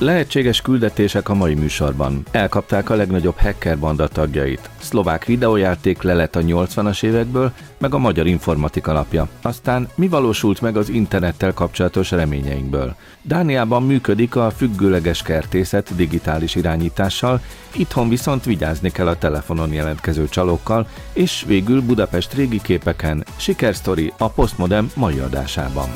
Lehetséges küldetések a mai műsorban. Elkapták a legnagyobb hacker banda tagjait. Szlovák videójáték lelet a 80-as évekből, meg a magyar informatika alapja. Aztán mi valósult meg az internettel kapcsolatos reményeinkből? Dániában működik a függőleges kertészet digitális irányítással, itthon viszont vigyázni kell a telefonon jelentkező csalókkal, és végül Budapest régi képeken sikersztori a Postmodem mai adásában.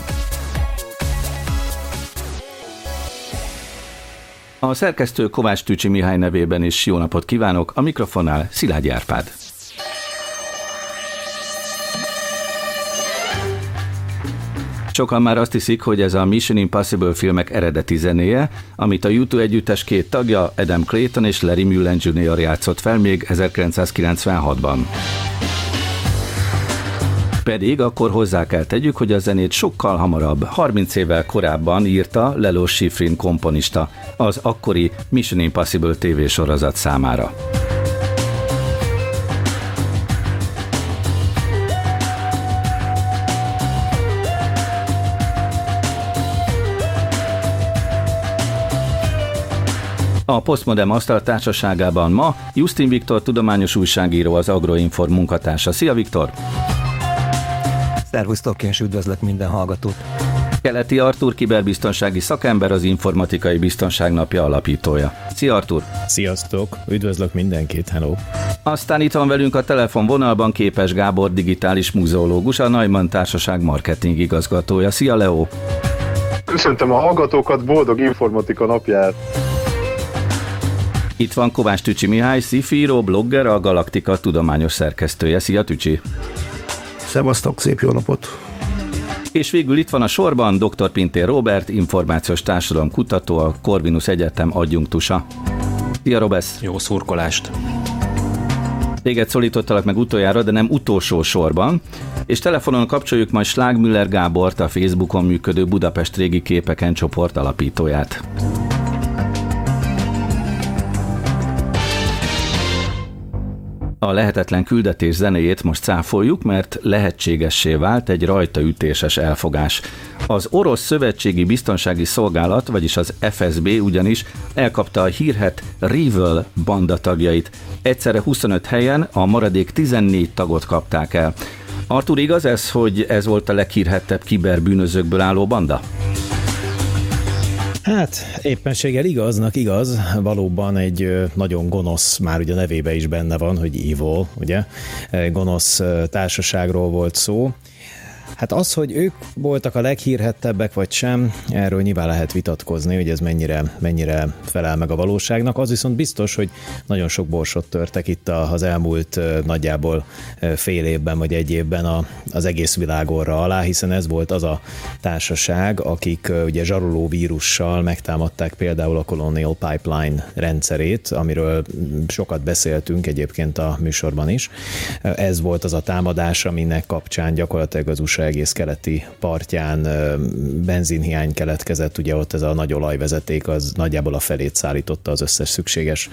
A szerkesztő Kovács Tücsi Mihály nevében is jó napot kívánok, a mikrofonnál Szilágy Árpád. Sokan már azt hiszik, hogy ez a Mission Impossible filmek eredeti zenéje, amit a YouTube együttes két tagja, Adam Clayton és Larry Mullen Jr. játszott fel még 1996-ban. Pedig akkor hozzá kell tegyük, hogy a zenét sokkal hamarabb, 30 évvel korábban írta Lelo Schifrin komponista, az akkori Mission Impossible TV sorozat számára. A Postmodem Asztal társaságában ma Justin Viktor tudományos újságíró, az Agroinform munkatársa. Szia Viktor! Szervusztok, és üdvözlök minden hallgatót! Keleti Artur kiberbiztonsági szakember, az Informatikai Biztonság Napja alapítója. Szia Artur! Sziasztok! Üdvözlök mindenkit, hello! Aztán itt van velünk a telefonvonalban Képes Gábor, digitális muzeológus, a Neumann Társaság marketing igazgatója. Szia Leo! Köszöntöm a hallgatókat, boldog informatika napját! Itt van Kovács Tücsi Mihály, szifíró, blogger, a Galaktika tudományos szerkesztője. Szia Tücsi! Szevasztok, szép jó napot! És végül itt van a sorban dr. Pintér Robert, információs társadalom kutató, a Corvinus Egyetem adjunktusa. Szia Robesz! Jó szurkolást! Téged szólítottalak meg utoljára, de nem utolsó sorban, és telefonon kapcsoljuk majd Slágmüller Gábort, a Facebookon működő Budapest régi képeken csoport alapítóját. A lehetetlen küldetés zenéjét most cáfoljuk, mert lehetségessé vált egy rajtaütéses elfogás. Az Orosz Szövetségi Biztonsági Szolgálat, vagyis az FSB ugyanis elkapta a hírhet Rival banda tagjait. Egyszerre 25 helyen a maradék 14 tagot kapták el. Artur, igaz ez, hogy ez volt a leghírhettebb kiberbűnözőkből álló banda? Hát éppenséggel igaznak igaz, valóban egy nagyon gonosz, már ugye a nevébe is benne van, hogy evil, ugye, gonosz társaságról volt szó, Hát az, hogy ők voltak a leghírhettebbek vagy sem, erről nyilván lehet vitatkozni, hogy ez mennyire, mennyire felel meg a valóságnak. Az viszont biztos, hogy nagyon sok borsot törtek itt az elmúlt nagyjából fél évben vagy egy évben az egész világorra alá, hiszen ez volt az a társaság, akik ugye zsaroló vírussal megtámadták például a Colonial Pipeline rendszerét, amiről sokat beszéltünk egyébként a műsorban is. Ez volt az a támadás, aminek kapcsán gyakorlatilag az USA egész keleti partján benzinhiány keletkezett, ugye ott ez a nagy olajvezeték az nagyjából a felét szállította az összes szükséges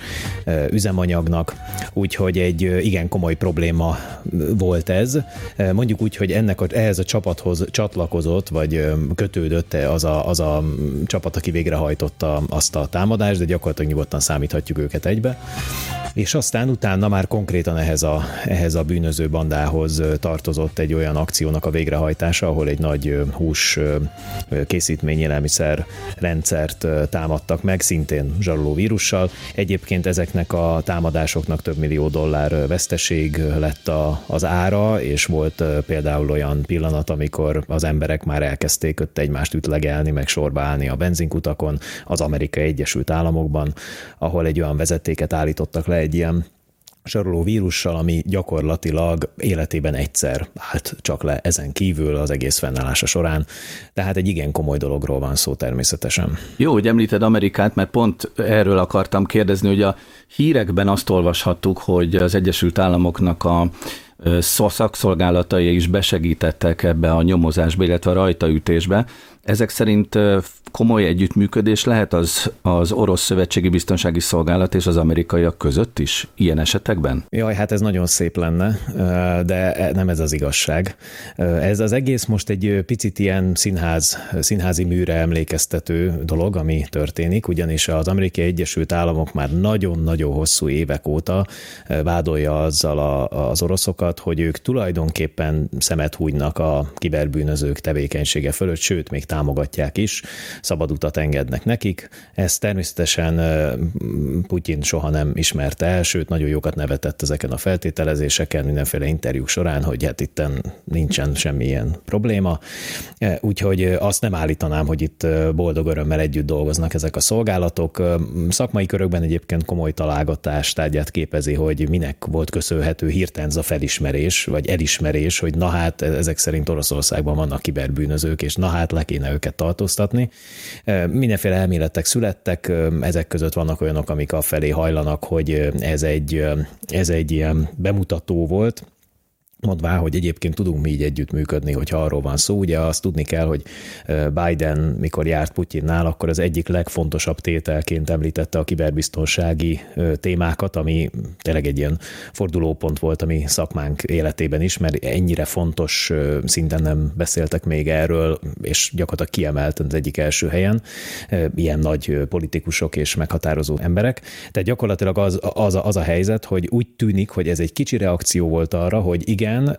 üzemanyagnak, úgyhogy egy igen komoly probléma volt ez. Mondjuk úgy, hogy ennek a, ehhez a csapathoz csatlakozott, vagy kötődött az a, az a csapat, aki végrehajtotta azt a támadást, de gyakorlatilag nyugodtan számíthatjuk őket egybe. És aztán utána már konkrétan ehhez a, ehhez a bűnöző bandához tartozott egy olyan akciónak a végrehajtása, ahol egy nagy hús készítmény élelmiszer rendszert támadtak meg, szintén zsaroló vírussal. Egyébként ezeknek a támadásoknak több millió dollár veszteség lett a, az ára, és volt például olyan pillanat, amikor az emberek már elkezdték ott egymást ütlegelni, meg sorba állni a benzinkutakon az Amerikai Egyesült Államokban, ahol egy olyan vezetéket állítottak le egy ilyen saroló vírussal, ami gyakorlatilag életében egyszer állt csak le ezen kívül az egész fennállása során. Tehát egy igen komoly dologról van szó természetesen. Jó, hogy említed Amerikát, mert pont erről akartam kérdezni, hogy a hírekben azt olvashattuk, hogy az Egyesült Államoknak a szakszolgálatai is besegítettek ebbe a nyomozásba, illetve a rajtaütésbe. Ezek szerint komoly együttműködés lehet az, az orosz szövetségi biztonsági szolgálat és az amerikaiak között is ilyen esetekben? Jaj, hát ez nagyon szép lenne, de nem ez az igazság. Ez az egész most egy picit ilyen színház, színházi műre emlékeztető dolog, ami történik, ugyanis az Amerikai Egyesült Államok már nagyon-nagyon hosszú évek óta vádolja azzal a, az oroszokat, hogy ők tulajdonképpen szemet hújnak a kiberbűnözők tevékenysége fölött, sőt, még támogatják is szabad utat engednek nekik. Ezt természetesen Putyin soha nem ismerte el, sőt nagyon jókat nevetett ezeken a feltételezéseken, mindenféle interjúk során, hogy hát itt nincsen semmilyen probléma. Úgyhogy azt nem állítanám, hogy itt boldog örömmel együtt dolgoznak ezek a szolgálatok. Szakmai körökben egyébként komoly találgatás tárgyát képezi, hogy minek volt köszönhető hirtelen a felismerés, vagy elismerés, hogy na hát ezek szerint Oroszországban vannak kiberbűnözők, és na hát le őket tartóztatni. Mindenféle elméletek születtek, ezek között vannak olyanok, amik a felé hajlanak, hogy ez egy, ez egy ilyen bemutató volt, mondvá, hogy egyébként tudunk mi így együttműködni, hogyha arról van szó. Ugye azt tudni kell, hogy Biden, mikor járt Putyinnál, akkor az egyik legfontosabb tételként említette a kiberbiztonsági témákat, ami tényleg egy ilyen fordulópont volt a mi szakmánk életében is, mert ennyire fontos szinten nem beszéltek még erről, és gyakorlatilag kiemelt az egyik első helyen ilyen nagy politikusok és meghatározó emberek. Tehát gyakorlatilag az, az, a, az a helyzet, hogy úgy tűnik, hogy ez egy kicsi reakció volt arra, hogy igen, igen,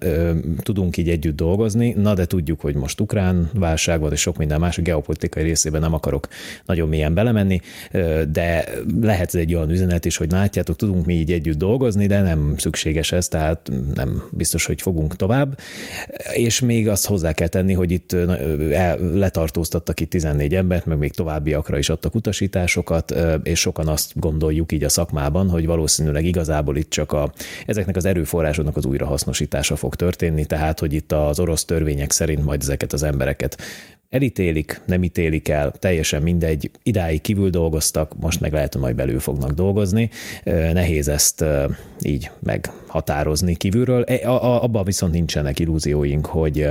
tudunk így együtt dolgozni, na de tudjuk, hogy most ukrán válság van, és sok minden más, a geopolitikai részében nem akarok nagyon mélyen belemenni, de lehet ez egy olyan üzenet is, hogy látjátok, tudunk mi így együtt dolgozni, de nem szükséges ez, tehát nem biztos, hogy fogunk tovább. És még azt hozzá kell tenni, hogy itt letartóztattak itt 14 embert, meg még továbbiakra is adtak utasításokat, és sokan azt gondoljuk így a szakmában, hogy valószínűleg igazából itt csak a, ezeknek az erőforrásoknak az újrahasznosítása elírása fog történni, tehát hogy itt az orosz törvények szerint majd ezeket az embereket elítélik, nem ítélik el, teljesen mindegy, idáig kívül dolgoztak, most meg lehet, hogy majd belül fognak dolgozni. Nehéz ezt így meghatározni kívülről. E, abban viszont nincsenek illúzióink, hogy,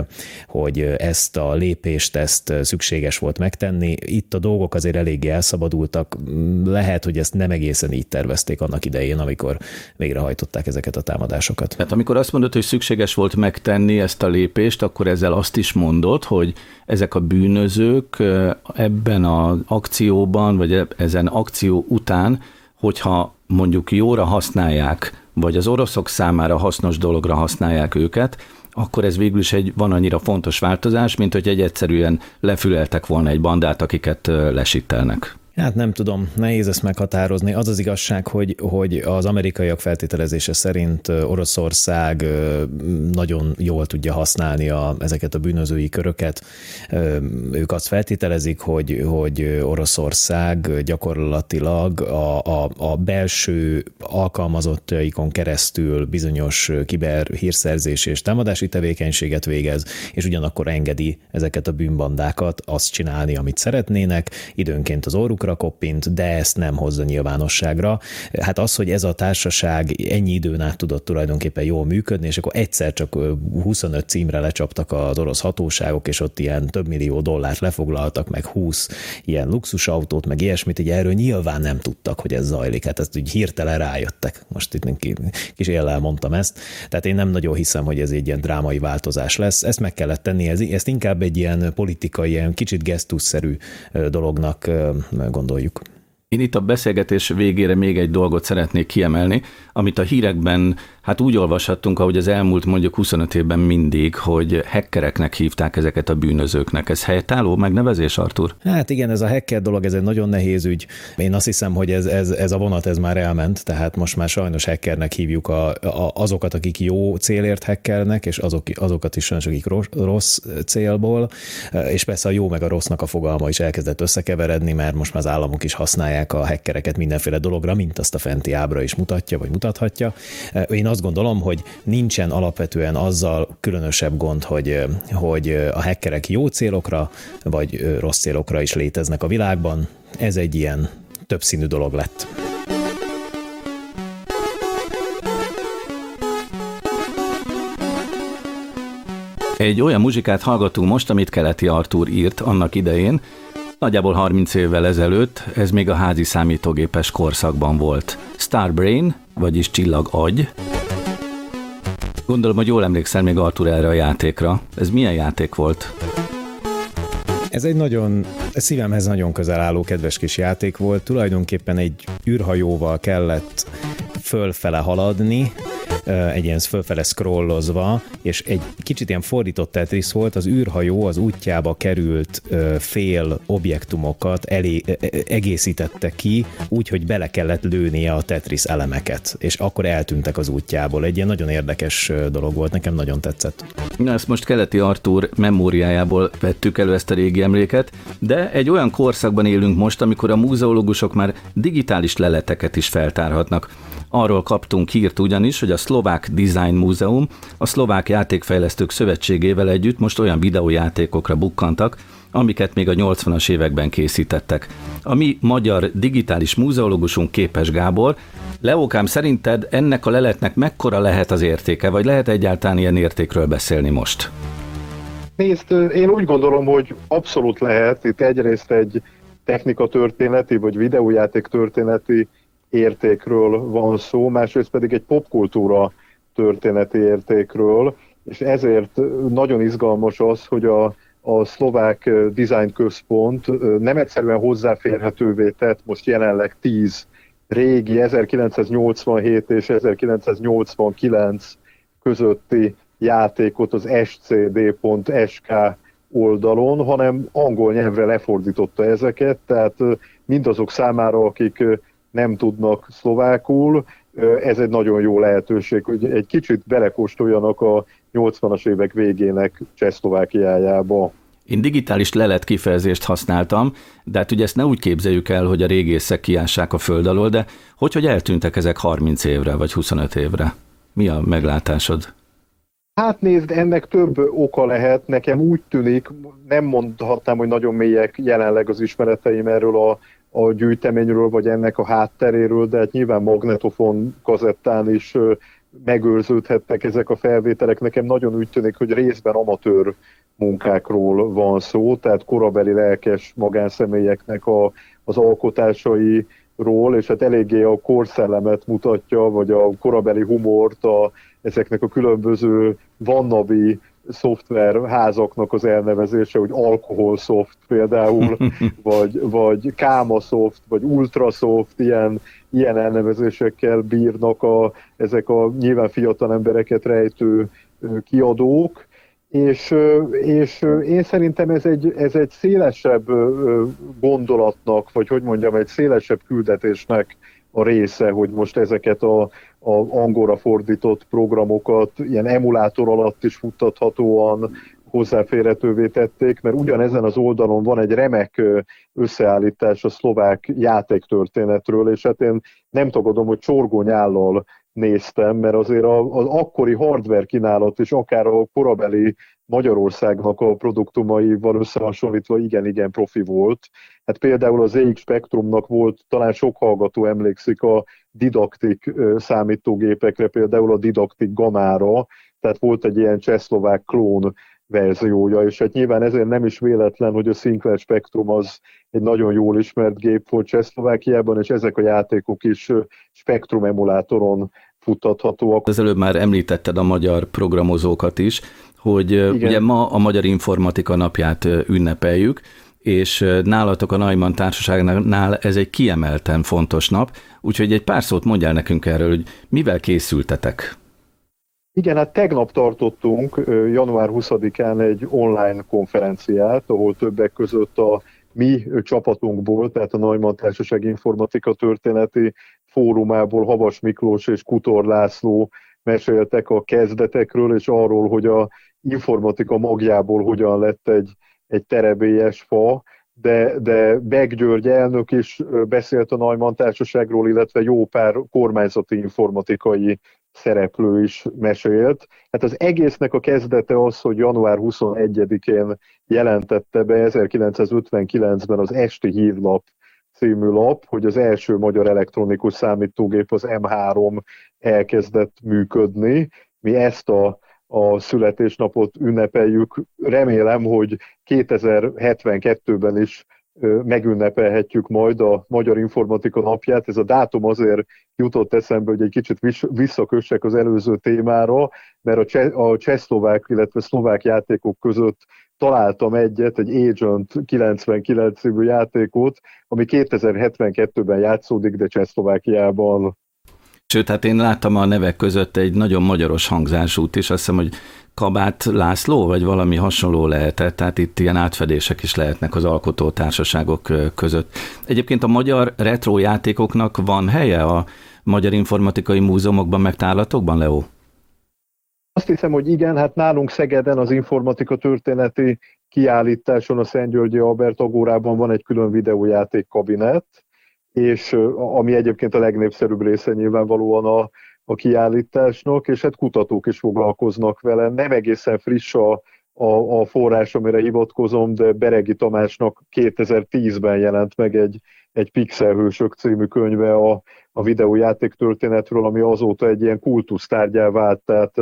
hogy ezt a lépést, ezt szükséges volt megtenni. Itt a dolgok azért eléggé elszabadultak. Lehet, hogy ezt nem egészen így tervezték annak idején, amikor végrehajtották ezeket a támadásokat. Hát amikor azt mondod, hogy szükséges volt megtenni ezt a lépést, akkor ezzel azt is mondod, hogy ezek a bűnözők ebben az akcióban, vagy ezen akció után, hogyha mondjuk jóra használják, vagy az oroszok számára hasznos dologra használják őket, akkor ez végül is egy van annyira fontos változás, mint hogy egy egyszerűen lefüleltek volna egy bandát, akiket lesítelnek. Hát nem tudom, nehéz ezt meghatározni. Az az igazság, hogy, hogy az amerikaiak feltételezése szerint Oroszország nagyon jól tudja használni a, ezeket a bűnözői köröket. Ők azt feltételezik, hogy, hogy Oroszország gyakorlatilag a, a, a belső alkalmazottaikon keresztül bizonyos kiberhírszerzés és támadási tevékenységet végez, és ugyanakkor engedi ezeket a bűnbandákat azt csinálni, amit szeretnének, időnként az orruk magukra koppint, de ezt nem hozza nyilvánosságra. Hát az, hogy ez a társaság ennyi időn át tudott tulajdonképpen jól működni, és akkor egyszer csak 25 címre lecsaptak az orosz hatóságok, és ott ilyen több millió dollárt lefoglaltak, meg 20 ilyen luxusautót, meg ilyesmit, így erről nyilván nem tudtak, hogy ez zajlik. Hát ezt úgy hirtelen rájöttek. Most itt kis éllel mondtam ezt. Tehát én nem nagyon hiszem, hogy ez egy ilyen drámai változás lesz. Ezt meg kellett tenni, ezt inkább egy ilyen politikai, ilyen kicsit gesztusszerű dolognak gondoljuk. Én itt a beszélgetés végére még egy dolgot szeretnék kiemelni, amit a hírekben Hát úgy olvashattunk, ahogy az elmúlt mondjuk 25 évben mindig, hogy hackereknek hívták ezeket a bűnözőknek. Ez helytálló megnevezés, Artur? Hát igen, ez a hacker dolog, ez egy nagyon nehéz ügy. Én azt hiszem, hogy ez, ez, ez a vonat ez már elment, tehát most már sajnos hackernek hívjuk a, a, azokat, akik jó célért hackernek, és azok, azokat is sajnos, akik rossz, rossz célból, és persze a jó meg a rossznak a fogalma is elkezdett összekeveredni, mert most már az államok is használják a hackereket mindenféle dologra, mint azt a fenti ábra is mutatja, vagy mutathatja. Én azt gondolom, hogy nincsen alapvetően azzal különösebb gond, hogy, hogy a hackerek jó célokra, vagy rossz célokra is léteznek a világban. Ez egy ilyen többszínű dolog lett. Egy olyan muzsikát hallgatunk most, amit Keleti Artúr írt annak idején, Nagyjából 30 évvel ezelőtt ez még a házi számítógépes korszakban volt. Starbrain, vagyis csillag agy. Gondolom, hogy jól emlékszel még Artur erre a játékra. Ez milyen játék volt? Ez egy nagyon, ez szívemhez nagyon közel álló kedves kis játék volt. Tulajdonképpen egy űrhajóval kellett fölfele haladni, egy ilyen fölfele scrollozva, és egy kicsit ilyen fordított Tetris volt, az űrhajó az útjába került fél objektumokat elé, egészítette ki, úgy, hogy bele kellett lőnie a Tetris elemeket, és akkor eltűntek az útjából. Egy ilyen nagyon érdekes dolog volt, nekem nagyon tetszett. Na, ezt most keleti Artúr memóriájából vettük elő ezt a régi emléket, de egy olyan korszakban élünk most, amikor a múzeológusok már digitális leleteket is feltárhatnak. Arról kaptunk hírt ugyanis, hogy a Szlovák Design Múzeum a Szlovák Játékfejlesztők Szövetségével együtt most olyan videójátékokra bukkantak, amiket még a 80-as években készítettek. A mi magyar digitális múzeológusunk Képes Gábor, Leókám, szerinted ennek a leletnek mekkora lehet az értéke, vagy lehet egyáltalán ilyen értékről beszélni most? Nézd, én úgy gondolom, hogy abszolút lehet. Itt egyrészt egy technika történeti, vagy videójáték történeti értékről van szó, másrészt pedig egy popkultúra történeti értékről, és ezért nagyon izgalmas az, hogy a, a szlovák design központ nem egyszerűen hozzáférhetővé tett most jelenleg 10 régi 1987 és 1989 közötti játékot az scd.sk oldalon, hanem angol nyelvre lefordította ezeket, tehát mindazok számára, akik nem tudnak szlovákul, ez egy nagyon jó lehetőség, hogy egy kicsit belekóstoljanak a 80-as évek végének Csehszlovákiájába. Én digitális lelet kifejezést használtam, de hát ugye ezt ne úgy képzeljük el, hogy a régészek kiássák a föld alól, de hogy, hogy eltűntek ezek 30 évre vagy 25 évre? Mi a meglátásod? Hát nézd, ennek több oka lehet. Nekem úgy tűnik, nem mondhatnám, hogy nagyon mélyek jelenleg az ismereteim erről a a gyűjteményről, vagy ennek a hátteréről, de hát nyilván magnetofon kazettán is megőrződhettek ezek a felvételek. Nekem nagyon úgy tűnik, hogy részben amatőr munkákról van szó, tehát korabeli lelkes magánszemélyeknek a, az alkotásairól, és hát eléggé a korszellemet mutatja, vagy a korabeli humort, a, ezeknek a különböző vannabi szoftverházaknak az elnevezése, hogy alkoholsoft például, vagy, vagy kámaszoft, vagy ultrasoft, ilyen, ilyen elnevezésekkel bírnak a, ezek a nyilván fiatal embereket rejtő kiadók, és, és én szerintem ez egy, ez egy szélesebb gondolatnak, vagy hogy mondjam, egy szélesebb küldetésnek a része, hogy most ezeket a, a angolra fordított programokat ilyen emulátor alatt is futtathatóan hozzáférhetővé tették, mert ugyanezen az oldalon van egy remek összeállítás a szlovák játéktörténetről, és hát én nem tagadom, hogy csorgónyállal néztem, mert azért az akkori hardware kínálat és akár a korabeli Magyarországnak a produktumaival összehasonlítva igen-igen profi volt. Hát például az EX Spectrumnak volt, talán sok hallgató emlékszik a didaktik számítógépekre, például a didaktik gamára, tehát volt egy ilyen csehszlovák klón verziója, és hát nyilván ezért nem is véletlen, hogy a Sinclair Spectrum az egy nagyon jól ismert gép volt Csehszlovákiában, és ezek a játékok is Spectrum emulátoron futtathatóak. Az előbb már említetted a magyar programozókat is, hogy Igen. ugye ma a Magyar Informatika napját ünnepeljük, és nálatok a Naiman Társaságnál ez egy kiemelten fontos nap, úgyhogy egy pár szót mondjál nekünk erről, hogy mivel készültetek? Igen, hát tegnap tartottunk január 20-án egy online konferenciát, ahol többek között a mi csapatunkból, tehát a Neumann Társaság Informatika Történeti Fórumából Havas Miklós és Kutor László meséltek a kezdetekről, és arról, hogy a informatika magjából hogyan lett egy, egy terebélyes fa, de, de Beg György elnök is beszélt a Neumann Társaságról, illetve jó pár kormányzati informatikai szereplő is mesélt. Hát az egésznek a kezdete az, hogy január 21-én jelentette be 1959-ben az Esti Hírlap című lap, hogy az első magyar elektronikus számítógép, az M3 elkezdett működni. Mi ezt a a születésnapot ünnepeljük. Remélem, hogy 2072-ben is megünnepelhetjük majd a Magyar Informatika napját. Ez a dátum azért jutott eszembe, hogy egy kicsit visszakössek az előző témára, mert a, cseh, a csehszlovák, illetve szlovák játékok között találtam egyet, egy Agent 99 című játékot, ami 2072-ben játszódik, de Csehszlovákiában. Sőt, hát én láttam a nevek között egy nagyon magyaros hangzásút is, azt hiszem, hogy Kabát László, vagy valami hasonló lehetett, tehát itt ilyen átfedések is lehetnek az alkotó társaságok között. Egyébként a magyar retro játékoknak van helye a Magyar Informatikai Múzeumokban, meg tárlatokban, Leo? Azt hiszem, hogy igen, hát nálunk Szegeden az informatika történeti kiállításon a Szentgyörgyi Albert Agórában van egy külön videójáték kabinet, és ami egyébként a legnépszerűbb része nyilvánvalóan a, a kiállításnak, és hát kutatók is foglalkoznak vele. Nem egészen friss a, a, a forrás, amire hivatkozom, de Beregi Tamásnak 2010-ben jelent meg egy, egy Pixelhősök című könyve a, a videójáték történetről, ami azóta egy ilyen kultusztárgyá vált, tehát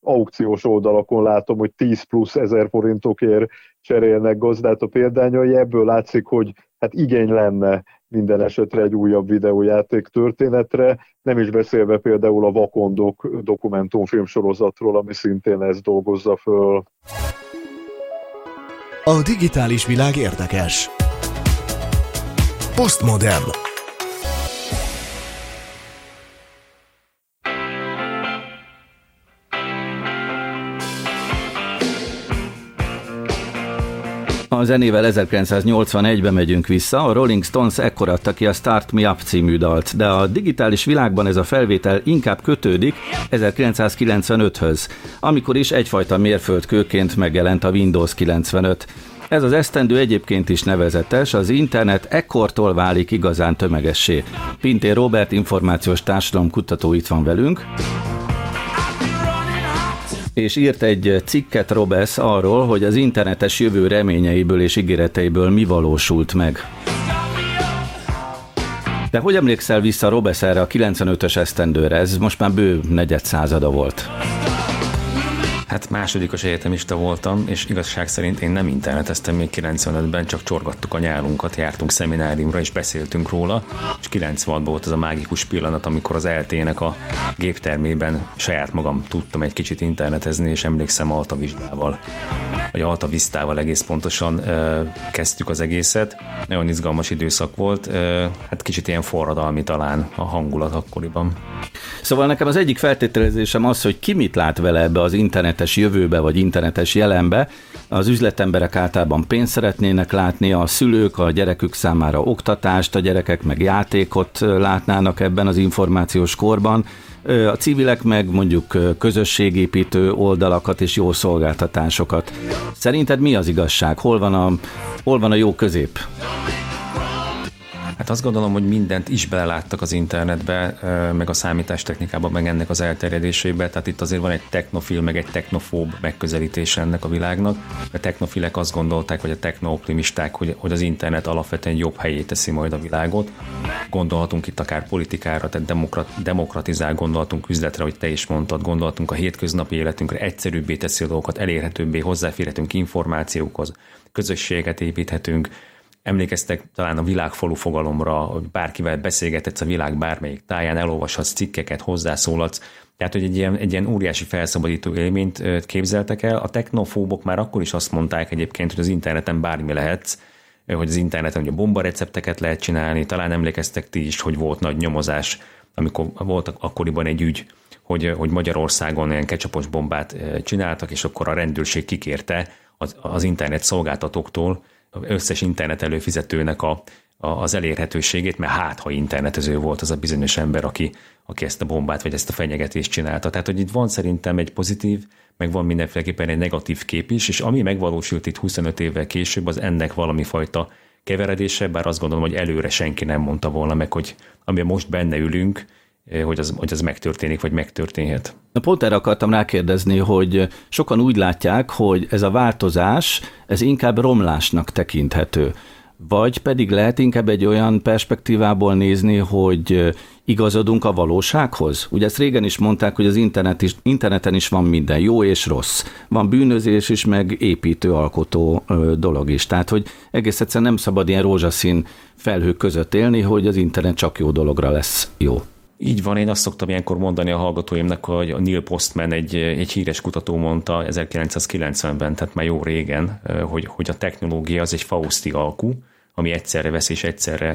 aukciós oldalakon látom, hogy 10 plusz ezer forintokért cserélnek gazdát a példányai, ebből látszik, hogy hát igény lenne minden esetre egy újabb videójáték történetre, nem is beszélve például a Vakondok dokumentumfilm sorozatról, ami szintén ezt dolgozza föl. A digitális világ érdekes. Postmodern. A zenével 1981-be megyünk vissza, a Rolling Stones ekkor adta ki a Start Me Up című dalt, de a digitális világban ez a felvétel inkább kötődik 1995-höz, amikor is egyfajta mérföldkőként megjelent a Windows 95. Ez az esztendő egyébként is nevezetes, az internet ekkortól válik igazán tömegessé. Pintér Robert információs társadalomkutató itt van velünk és írt egy cikket Robesz arról, hogy az internetes jövő reményeiből és ígéreteiből mi valósult meg. De hogy emlékszel vissza Robesz erre a 95-ös esztendőre? Ez most már bő negyed százada volt. Hát másodikos egyetemista voltam, és igazság szerint én nem interneteztem még 95-ben, csak csorgattuk a nyárunkat, jártunk szemináriumra, és beszéltünk róla, és 96-ban volt az a mágikus pillanat, amikor az LT-nek a géptermében saját magam tudtam egy kicsit internetezni, és emlékszem Alta Vizsgával, vagy Alta Viztával egész pontosan ö, kezdtük az egészet. Nagyon izgalmas időszak volt, ö, hát kicsit ilyen forradalmi talán a hangulat akkoriban. Szóval nekem az egyik feltételezésem az, hogy ki mit lát vele ebbe az internetes jövőbe, vagy internetes jelenbe. Az üzletemberek általában pénzt szeretnének látni, a szülők a gyerekük számára oktatást, a gyerekek meg játékot látnának ebben az információs korban. A civilek meg mondjuk közösségépítő oldalakat és jó szolgáltatásokat. Szerinted mi az igazság? Hol van a, hol van a jó közép? Hát azt gondolom, hogy mindent is beleláttak az internetbe, meg a számítástechnikába, meg ennek az elterjedésébe. Tehát itt azért van egy technofil, meg egy technofób megközelítés ennek a világnak. A technofilek azt gondolták, vagy a technooptimisták, hogy, hogy az internet alapvetően jobb helyé teszi majd a világot. Gondolhatunk itt akár politikára, tehát demokrat, demokratizál, gondolhatunk üzletre, hogy te is mondtad, gondolhatunk a hétköznapi életünkre, egyszerűbbé teszi a dolgokat, elérhetőbbé, hozzáférhetünk információkhoz, közösséget építhetünk, Emlékeztek talán a világfalu fogalomra, hogy bárkivel beszélgethetsz a világ bármelyik táján, elolvashatsz cikkeket, hozzászólhatsz, tehát, hogy egy ilyen, egy ilyen óriási felszabadító élményt képzeltek el. A technofóbok már akkor is azt mondták egyébként, hogy az interneten bármi lehetsz, hogy az interneten ugye bombarecepteket lehet csinálni, talán emlékeztek ti is, hogy volt nagy nyomozás, amikor volt akkoriban egy ügy, hogy, hogy Magyarországon ilyen kecsapos bombát csináltak, és akkor a rendőrség kikérte az, az internet szolgáltatóktól, összes internet előfizetőnek a, a, az elérhetőségét, mert hát, ha internetező volt az a bizonyos ember, aki, aki ezt a bombát vagy ezt a fenyegetést csinálta. Tehát, hogy itt van szerintem egy pozitív, meg van mindenféleképpen egy negatív kép is, és ami megvalósult itt 25 évvel később, az ennek valami fajta keveredése, bár azt gondolom, hogy előre senki nem mondta volna meg, hogy ami most benne ülünk, hogy az, hogy az megtörténik, vagy megtörténhet. Na pont erre akartam rákérdezni, hogy sokan úgy látják, hogy ez a változás, ez inkább romlásnak tekinthető. vagy pedig lehet inkább egy olyan perspektívából nézni, hogy igazodunk a valósághoz? Ugye ezt régen is mondták, hogy az internet is, interneten is van minden, jó és rossz. Van bűnözés is, meg építő, alkotó dolog is. Tehát, hogy egész egyszerűen nem szabad ilyen rózsaszín felhők között élni, hogy az internet csak jó dologra lesz jó. Így van, én azt szoktam ilyenkor mondani a hallgatóimnak, hogy a Neil Postman egy, egy híres kutató mondta 1990-ben, tehát már jó régen, hogy, hogy a technológia az egy fauszti alkú, ami egyszerre vesz és egyszerre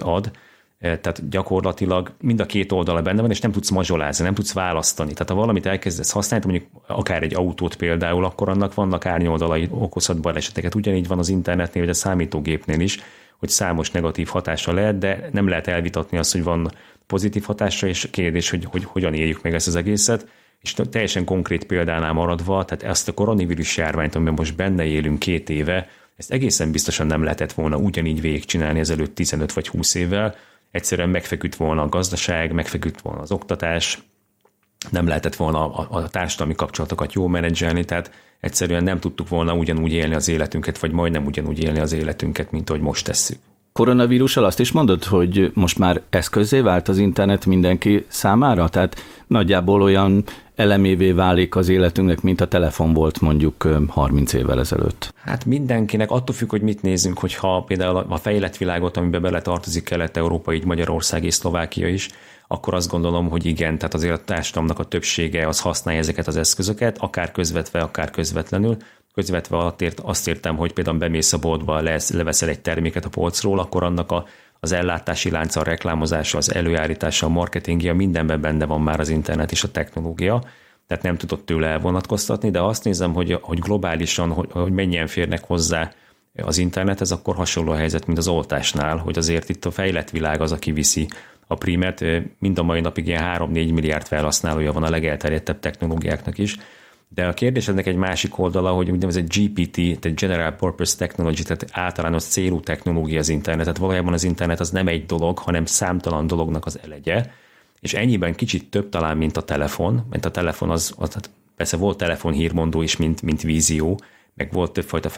ad, tehát gyakorlatilag mind a két oldala benne van, és nem tudsz mazsolázni, nem tudsz választani. Tehát ha valamit elkezdesz használni, mondjuk akár egy autót például, akkor annak vannak árnyoldalai, okozhat baleseteket. Ugyanígy van az internetnél, vagy a számítógépnél is, hogy számos negatív hatása lehet, de nem lehet elvitatni azt, hogy van pozitív hatása, és kérdés, hogy, hogy hogyan éljük meg ezt az egészet. És teljesen konkrét példánál maradva, tehát ezt a koronavírus járványt, amiben most benne élünk két éve, ezt egészen biztosan nem lehetett volna ugyanígy végigcsinálni ezelőtt 15 vagy 20 évvel, egyszerűen megfeküdt volna a gazdaság, megfeküdt volna az oktatás, nem lehetett volna a, a társadalmi kapcsolatokat jól menedzselni, tehát egyszerűen nem tudtuk volna ugyanúgy élni az életünket, vagy majdnem ugyanúgy élni az életünket, mint ahogy most tesszük. Koronavírussal azt is mondod, hogy most már eszközé vált az internet mindenki számára? Tehát nagyjából olyan elemévé válik az életünknek, mint a telefon volt mondjuk 30 évvel ezelőtt. Hát mindenkinek, attól függ, hogy mit nézünk, hogyha például a fejlett világot, amiben beletartozik Kelet-Európa, így Magyarország és Szlovákia is, akkor azt gondolom, hogy igen, tehát azért a társadalomnak a többsége az használja ezeket az eszközöket, akár közvetve, akár közvetlenül. Közvetve azt értem, hogy például bemész a boltba, leveszel egy terméket a polcról, akkor annak a az ellátási lánca, a reklámozása, az előállítása, a marketingja, mindenben benne van már az internet és a technológia, tehát nem tudott tőle elvonatkoztatni, de azt nézem, hogy, hogy globálisan, hogy, hogy mennyien férnek hozzá az ez akkor hasonló a helyzet, mint az oltásnál, hogy azért itt a fejlett világ az, aki viszi a primet, mind a mai napig ilyen 3-4 milliárd felhasználója van a legelterjedtebb technológiáknak is, de a kérdés ennek egy másik oldala, hogy úgynevezett GPT, tehát General Purpose Technology, tehát általános célú technológia az internet. Tehát valójában az internet az nem egy dolog, hanem számtalan dolognak az elegye, és ennyiben kicsit több talán, mint a telefon, mert a telefon az, az hát persze volt telefonhírmondó is, mint, mint vízió, meg volt többfajta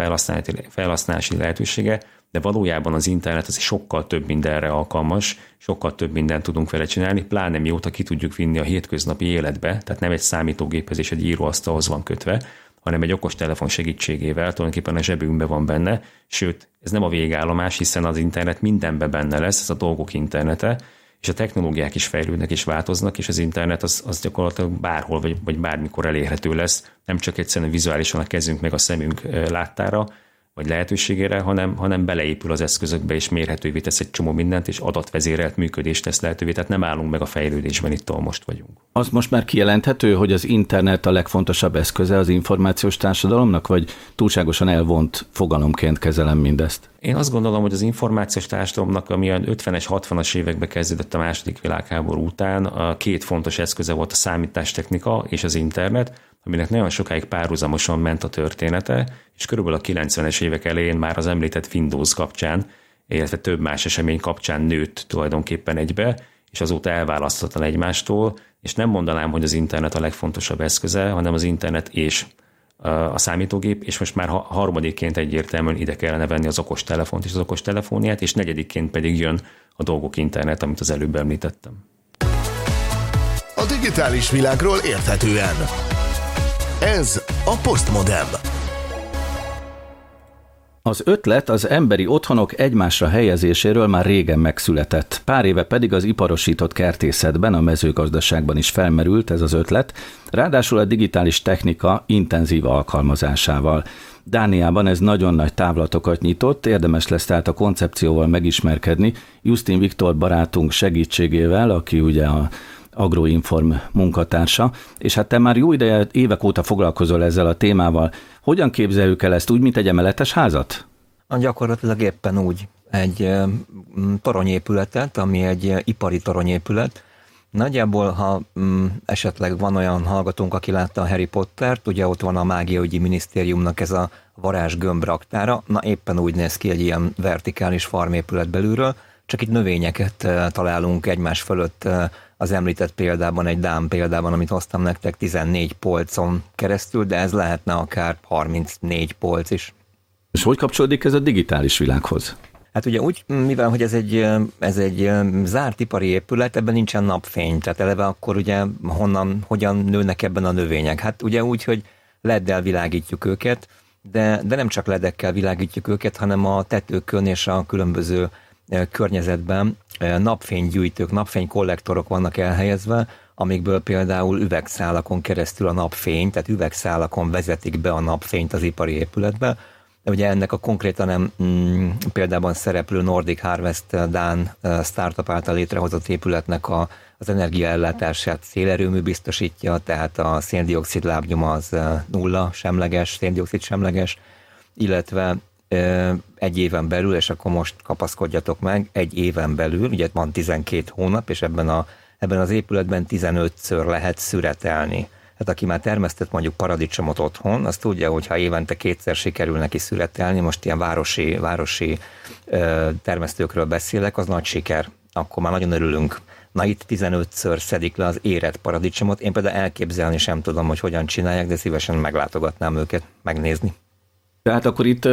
felhasználási lehetősége, de valójában az internet az sokkal több mindenre alkalmas, sokkal több mindent tudunk vele csinálni, pláne mióta ki tudjuk vinni a hétköznapi életbe, tehát nem egy számítógéphez és egy íróasztalhoz van kötve, hanem egy okostelefon segítségével tulajdonképpen a zsebünkben van benne, sőt, ez nem a végállomás, hiszen az internet mindenben benne lesz, ez a dolgok internete, és a technológiák is fejlődnek és változnak, és az internet az, az gyakorlatilag bárhol vagy, vagy bármikor elérhető lesz, nem csak egyszerűen vizuálisan a kezünk meg a szemünk láttára, vagy lehetőségére, hanem, hanem beleépül az eszközökbe, és mérhetővé tesz egy csomó mindent, és adatvezérelt működést tesz lehetővé, tehát nem állunk meg a fejlődésben, itt ahol most vagyunk. Az most már kijelenthető, hogy az internet a legfontosabb eszköze az információs társadalomnak, vagy túlságosan elvont fogalomként kezelem mindezt? Én azt gondolom, hogy az információs társadalomnak, ami a 50-es, 60-as években kezdődött a második világháború után, a két fontos eszköze volt a számítástechnika és az internet, aminek nagyon sokáig párhuzamosan ment a története, és körülbelül a 90-es évek elején már az említett Windows kapcsán, illetve több más esemény kapcsán nőtt tulajdonképpen egybe, és azóta elválasztottan egymástól, és nem mondanám, hogy az internet a legfontosabb eszköze, hanem az internet és a számítógép, és most már harmadikként egyértelműen ide kellene venni az okos telefont és az okos telefóniát, és negyedikként pedig jön a dolgok internet, amit az előbb említettem. A digitális világról érthetően. Ez a Postmodem. Az ötlet az emberi otthonok egymásra helyezéséről már régen megszületett. Pár éve pedig az iparosított kertészetben, a mezőgazdaságban is felmerült ez az ötlet, ráadásul a digitális technika intenzív alkalmazásával. Dániában ez nagyon nagy távlatokat nyitott, érdemes lesz tehát a koncepcióval megismerkedni Justin Viktor barátunk segítségével, aki ugye a Agroinform munkatársa, és hát te már jó ideje, évek óta foglalkozol ezzel a témával. Hogyan képzeljük el ezt úgy, mint egy emeletes házat? A gyakorlatilag éppen úgy. Egy toronyépületet, ami egy ipari toronyépület, Nagyjából, ha esetleg van olyan hallgatónk, aki látta a Harry Pottert, ugye ott van a mágiaügyi minisztériumnak ez a varázs gömbraktára, na éppen úgy néz ki egy ilyen vertikális farmépület belülről, csak itt növényeket találunk egymás fölött az említett példában, egy Dám példában, amit hoztam nektek 14 polcon keresztül, de ez lehetne akár 34 polc is. És hogy kapcsolódik ez a digitális világhoz? Hát ugye úgy, mivel hogy ez egy, ez egy zárt ipari épület, ebben nincsen napfény, tehát eleve akkor ugye honnan, hogyan nőnek ebben a növények. Hát ugye úgy, hogy leddel világítjuk őket, de, de nem csak ledekkel világítjuk őket, hanem a tetőkön és a különböző környezetben napfénygyűjtők, napfénykollektorok vannak elhelyezve, amikből például üvegszálakon keresztül a napfény, tehát üvegszálakon vezetik be a napfényt az ipari épületbe, Ugye ennek a konkrétan nem mm, példában szereplő Nordic Harvest Dán startup által létrehozott épületnek a, az energiaellátását szélerőmű biztosítja, tehát a széndiokszid lábnyoma az nulla semleges, széndiokszid semleges, illetve egy éven belül, és akkor most kapaszkodjatok meg, egy éven belül, ugye van 12 hónap, és ebben, a, ebben az épületben 15-ször lehet szüretelni. Hát aki már termesztett mondjuk paradicsomot otthon, az tudja, hogy ha évente kétszer sikerül neki születelni, most ilyen városi, városi ö, termesztőkről beszélek, az nagy siker. Akkor már nagyon örülünk. Na itt 15-ször szedik le az érett paradicsomot. Én például elképzelni sem tudom, hogy hogyan csinálják, de szívesen meglátogatnám őket megnézni. Tehát akkor itt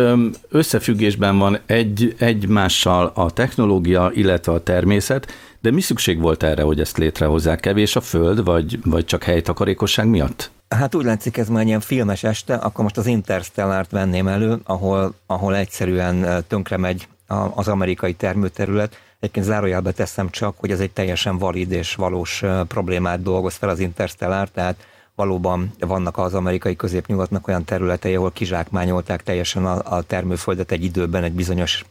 összefüggésben van egy, egymással a technológia, illetve a természet, de mi szükség volt erre, hogy ezt létrehozzák? Kevés a föld, vagy, vagy csak helytakarékosság miatt? Hát úgy látszik, ez már ilyen filmes este, akkor most az Interstellárt venném elő, ahol, ahol egyszerűen tönkre megy az amerikai termőterület. Egyébként zárójelbe teszem csak, hogy ez egy teljesen valid és valós problémát dolgoz fel az Interstellár, tehát valóban vannak az amerikai középnyugatnak olyan területei, ahol kizsákmányolták teljesen a, a termőföldet egy időben egy bizonyos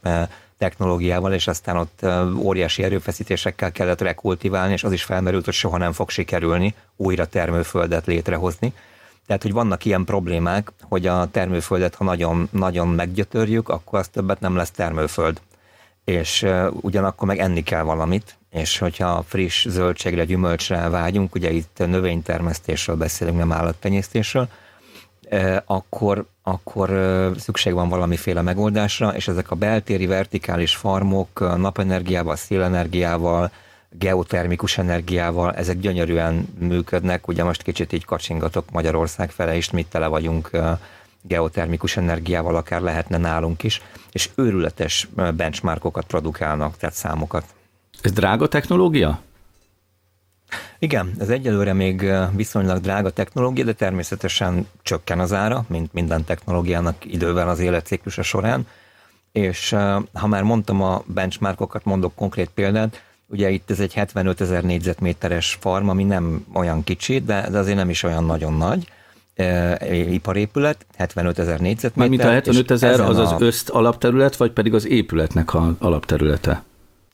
technológiával, és aztán ott óriási erőfeszítésekkel kellett rekultiválni, és az is felmerült, hogy soha nem fog sikerülni újra termőföldet létrehozni. Tehát, hogy vannak ilyen problémák, hogy a termőföldet, ha nagyon, nagyon meggyötörjük, akkor az többet nem lesz termőföld. És uh, ugyanakkor meg enni kell valamit, és hogyha friss zöldségre, gyümölcsre vágyunk, ugye itt növénytermesztésről beszélünk, nem állattenyésztésről, akkor, akkor szükség van valamiféle megoldásra, és ezek a beltéri vertikális farmok napenergiával, szélenergiával, geotermikus energiával, ezek gyönyörűen működnek. Ugye most kicsit így kacsingatok Magyarország fele is, mit tele vagyunk geotermikus energiával, akár lehetne nálunk is, és őrületes benchmarkokat produkálnak, tehát számokat. Ez drága technológia? Igen, ez egyelőre még viszonylag drága technológia, de természetesen csökken az ára, mint minden technológiának idővel az életciklusa során. És ha már mondtam a benchmarkokat, mondok konkrét példát, ugye itt ez egy 75 ezer négyzetméteres farm, ami nem olyan kicsi, de, de azért nem is olyan nagyon nagy iparépület, 75 ezer négyzetméter. Mármint a 75 ezer az az össz alapterület, vagy pedig az épületnek a alapterülete?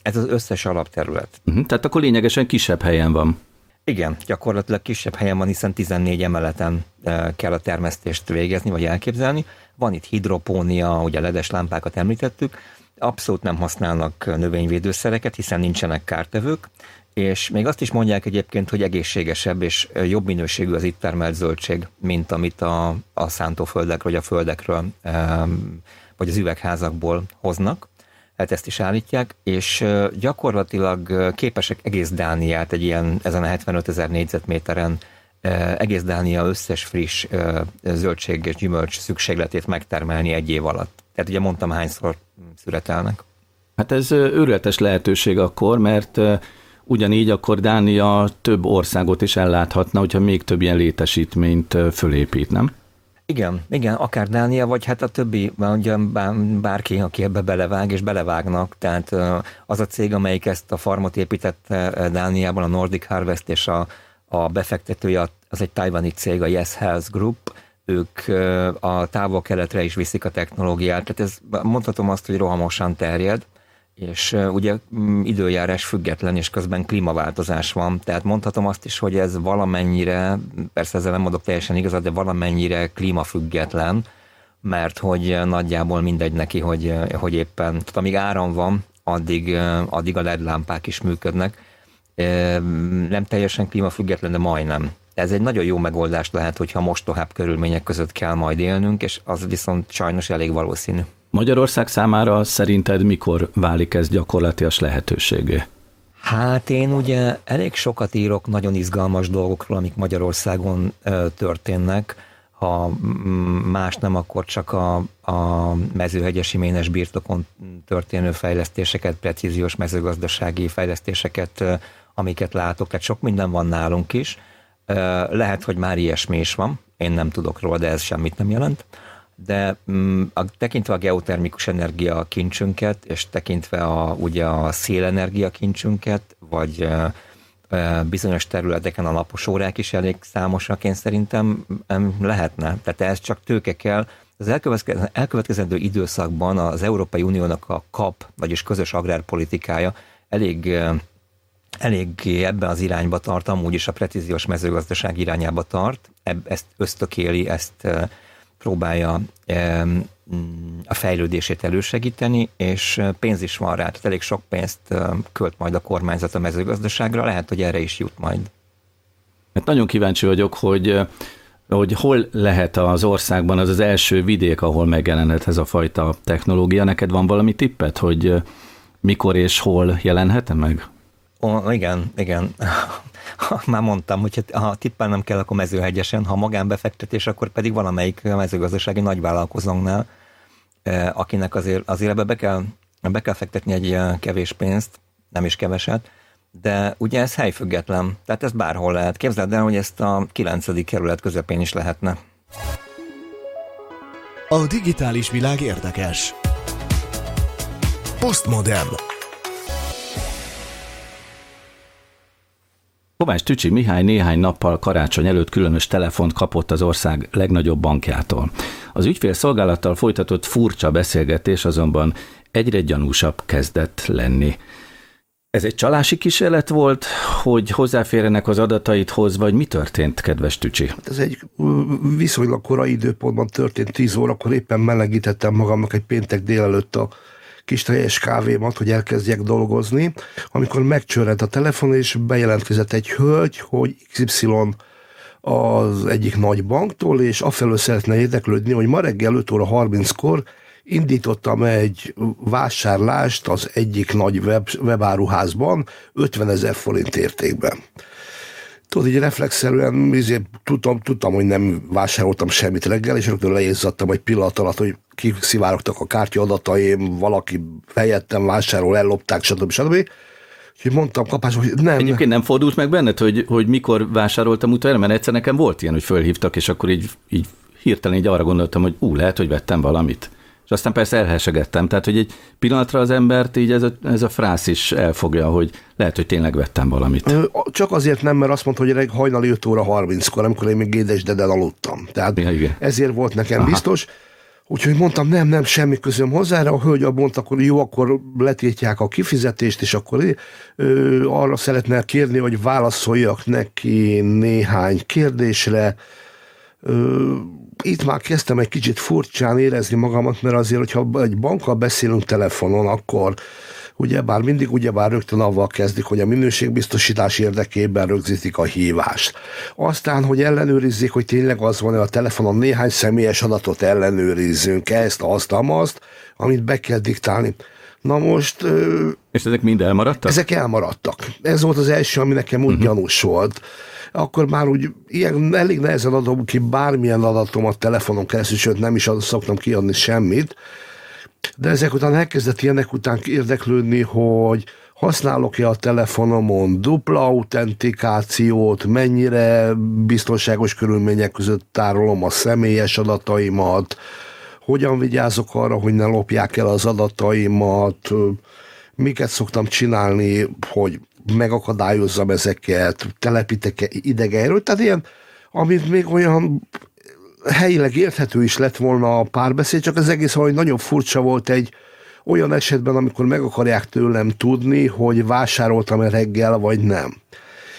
Ez az összes alapterület. Uh-huh, tehát akkor lényegesen kisebb helyen van. Igen, gyakorlatilag kisebb helyen van, hiszen 14 emeleten e, kell a termesztést végezni, vagy elképzelni. Van itt hidropónia, ugye ledes lámpákat említettük, abszolút nem használnak növényvédőszereket, hiszen nincsenek kártevők, és még azt is mondják egyébként, hogy egészségesebb és jobb minőségű az itt termelt zöldség, mint amit a, a szántóföldekről, vagy a földekről, e, vagy az üvegházakból hoznak hát ezt is állítják, és gyakorlatilag képesek egész Dániát egy ilyen, ezen a 75 ezer négyzetméteren egész Dánia összes friss zöldség és gyümölcs szükségletét megtermelni egy év alatt. Tehát ugye mondtam, hányszor szüretelnek. Hát ez őrületes lehetőség akkor, mert ugyanígy akkor Dánia több országot is elláthatna, hogyha még több ilyen létesítményt fölépít, nem? Igen, igen, akár Dánia, vagy hát a többi, ugye bárki, aki ebbe belevág, és belevágnak, tehát az a cég, amelyik ezt a farmot építette Dániában, a Nordic Harvest és a, a befektetője, az egy tajvani cég, a Yes Health Group, ők a távol-keletre is viszik a technológiát, tehát ez mondhatom azt, hogy rohamosan terjed, és ugye mm, időjárás független, és közben klímaváltozás van, tehát mondhatom azt is, hogy ez valamennyire, persze ezzel nem mondok teljesen igazat, de valamennyire klímafüggetlen, mert hogy nagyjából mindegy neki, hogy, hogy éppen, tehát amíg áram van, addig, addig a LED lámpák is működnek. Nem teljesen klímafüggetlen, de majdnem. Ez egy nagyon jó megoldás lehet, hogyha mostohább körülmények között kell majd élnünk, és az viszont sajnos elég valószínű. Magyarország számára szerinted mikor válik ez gyakorlatias lehetőségé? Hát én ugye elég sokat írok nagyon izgalmas dolgokról, amik Magyarországon történnek. ha más nem, akkor csak a, a mezőhegyesi ménes birtokon történő fejlesztéseket, precíziós mezőgazdasági fejlesztéseket, amiket látok, tehát sok minden van nálunk is. Lehet, hogy már ilyesmi is van, én nem tudok róla, de ez semmit nem jelent. De mm, a, tekintve a geotermikus energia kincsünket, és tekintve a, ugye a szélenergia kincsünket, vagy bizonyos területeken a napos órák is elég számosak, én szerintem lehetne. Tehát ez csak tőke kell. Az elkövetkezendő időszakban az Európai Uniónak a KAP, vagyis közös agrárpolitikája elég elég ebben az irányba tart, amúgy is a precíziós mezőgazdaság irányába tart, ezt ösztökéli, ezt próbálja a fejlődését elősegíteni, és pénz is van rá, tehát elég sok pénzt költ majd a kormányzat a mezőgazdaságra, lehet, hogy erre is jut majd. Hát nagyon kíváncsi vagyok, hogy hogy hol lehet az országban az az első vidék, ahol megjelenhet ez a fajta technológia. Neked van valami tippet, hogy mikor és hol jelenhet meg? Igen, igen. Már mondtam, hogy ha tippelnem kell, akkor mezőhegyesen, ha magánbefektetés, akkor pedig valamelyik mezőgazdasági nagyvállalkozónknál, eh, akinek azért, azért ebbe be kell, be kell fektetni egy kevés pénzt, nem is keveset, de ugye ez helyfüggetlen, tehát ez bárhol lehet. Képzeld el, hogy ezt a 9. kerület közepén is lehetne. A digitális világ érdekes. Postmodern. Kovács Tücsi Mihály néhány nappal karácsony előtt különös telefont kapott az ország legnagyobb bankjától. Az ügyfélszolgálattal folytatott furcsa beszélgetés azonban egyre gyanúsabb kezdett lenni. Ez egy csalási kísérlet volt, hogy hozzáférjenek az adataidhoz, vagy mi történt, kedves Tücsi? Hát ez egy viszonylag korai időpontban történt, 10 órakor éppen melegítettem magamnak egy péntek délelőtt a kis teljes kávémat, hogy elkezdjek dolgozni, amikor megcsörrent a telefon, és bejelentkezett egy hölgy, hogy XY az egyik nagy banktól, és afelől szeretne érdeklődni, hogy ma reggel 5 óra 30-kor indítottam egy vásárlást az egyik nagy web, webáruházban 50 ezer forint értékben. Tudod, így reflexzerűen izé, tudtam, tudtam, hogy nem vásároltam semmit reggel, és rögtön lejegyzattam egy pillanat alatt, hogy kiszivárogtak a kártya adataim, valaki helyettem vásárol, ellopták, stb. stb. És mondtam kapásban, hogy nem. Egyébként nem fordult meg benned, hogy, hogy mikor vásároltam utána, mert egyszer nekem volt ilyen, hogy fölhívtak, és akkor így, így hirtelen így arra gondoltam, hogy ú, lehet, hogy vettem valamit. És aztán persze elhesegettem, tehát hogy egy pillanatra az embert így ez a, ez a frász is elfogja, hogy lehet, hogy tényleg vettem valamit. Csak azért nem, mert azt mondta, hogy hajnali 5 óra 30-kor, amikor én még Gédes Deden aludtam. Tehát ja, igen. ezért volt nekem Aha. biztos. Úgyhogy mondtam, nem, nem, semmi közöm hozzá, a hölgy mondta, akkor jó, akkor letétják a kifizetést, és akkor ö, arra szeretne kérni, hogy válaszoljak neki néhány kérdésre. Itt már kezdtem egy kicsit furcsán érezni magamat, mert azért, hogyha egy bankkal beszélünk telefonon, akkor ugyebár mindig ugyebár rögtön avval kezdik, hogy a minőségbiztosítás érdekében rögzítik a hívást. Aztán, hogy ellenőrizzék, hogy tényleg az van, hogy a telefonon néhány személyes adatot ellenőrizzünk, ezt, azt, azt, amit be kell diktálni. Na most... És ezek mind elmaradtak? Ezek elmaradtak. Ez volt az első, ami nekem úgy uh-huh. gyanús volt akkor már úgy ilyen elég nehezen adom ki bármilyen adatomat telefonon keresztül, sőt nem is szoktam kiadni semmit, de ezek után elkezdett ilyenek után érdeklődni, hogy használok-e a telefonomon dupla autentikációt, mennyire biztonságos körülmények között tárolom a személyes adataimat, hogyan vigyázok arra, hogy ne lopják el az adataimat, miket szoktam csinálni, hogy megakadályozzam ezeket, telepítek idegen tehát ilyen, amit még olyan helyileg érthető is lett volna a párbeszéd, csak az egész hogy nagyon furcsa volt egy olyan esetben, amikor meg akarják tőlem tudni, hogy vásároltam-e reggel, vagy nem.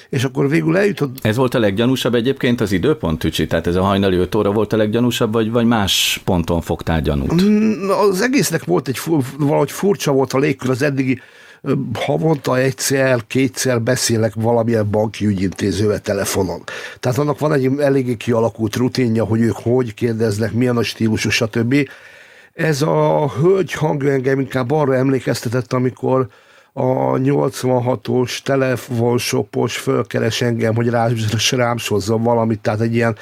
És akkor végül eljutott... Ez volt a leggyanúsabb egyébként az időpont, Tücsi? Tehát ez a hajnali 5 óra volt a leggyanúsabb, vagy, vagy más ponton fogtál gyanút? Mm, az egésznek volt egy, valahogy furcsa volt a légkör az eddigi havonta egyszer, kétszer beszélek valamilyen banki ügyintézővel telefonon. Tehát annak van egy eléggé kialakult rutinja, hogy ők hogy kérdeznek, milyen a stílusuk, stb. Ez a hölgy hangja engem inkább arra emlékeztetett, amikor a 86-os telefonshopos fölkeres engem, hogy rám, rám valamit, tehát egy ilyen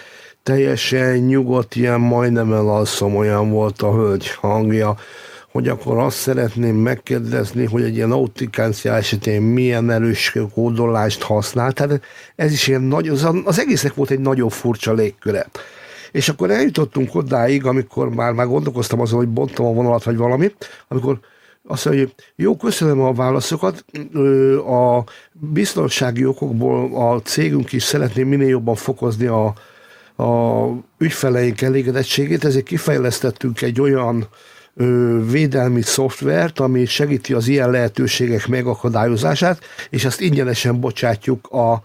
teljesen nyugodt, ilyen majdnem elalszom, olyan volt a hölgy hangja, hogy akkor azt szeretném megkérdezni, hogy egy ilyen autikancia esetén milyen erős kódolást használ. Tehát ez is ilyen nagy, az, az egésznek volt egy nagyon furcsa légköre. És akkor eljutottunk odáig, amikor már, már gondolkoztam azon, hogy bontom a vonalat, vagy valami, amikor azt mondja, hogy jó, köszönöm a válaszokat. A biztonsági okokból a cégünk is szeretné minél jobban fokozni a, a ügyfeleink elégedettségét, ezért kifejlesztettünk egy olyan védelmi szoftvert, ami segíti az ilyen lehetőségek megakadályozását, és ezt ingyenesen bocsátjuk a,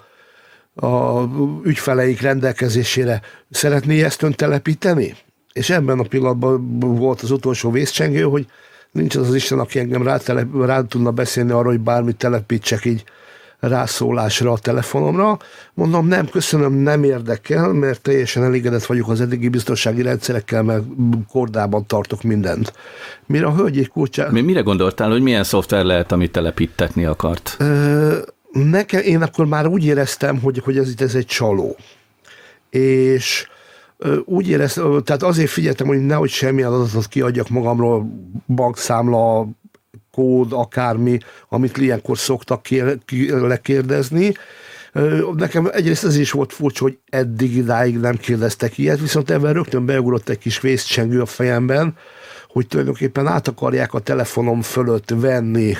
a ügyfeleik rendelkezésére. Szeretné ezt ön telepíteni? És ebben a pillanatban volt az utolsó vészcsengő, hogy nincs az az Isten, aki engem rá, tele, rá tudna beszélni arra, hogy bármit telepítsek így rászólásra a telefonomra. Mondom, nem, köszönöm, nem érdekel, mert teljesen elégedett vagyok az eddigi biztonsági rendszerekkel, mert kordában tartok mindent. Mire a hölgyék kulcsá... Mi, mire gondoltál, hogy milyen szoftver lehet, amit telepítetni akart? Ö, nekem, én akkor már úgy éreztem, hogy, hogy ez itt ez egy csaló. És úgy éreztem, tehát azért figyeltem, hogy nehogy semmilyen adatot kiadjak magamról, bankszámla, kód, akármi, amit ilyenkor szoktak kér, lekérdezni. Nekem egyrészt ez is volt furcsa, hogy eddig idáig nem kérdeztek ilyet, viszont ebben rögtön beugrott egy kis vészcsengő a fejemben, hogy tulajdonképpen át akarják a telefonom fölött venni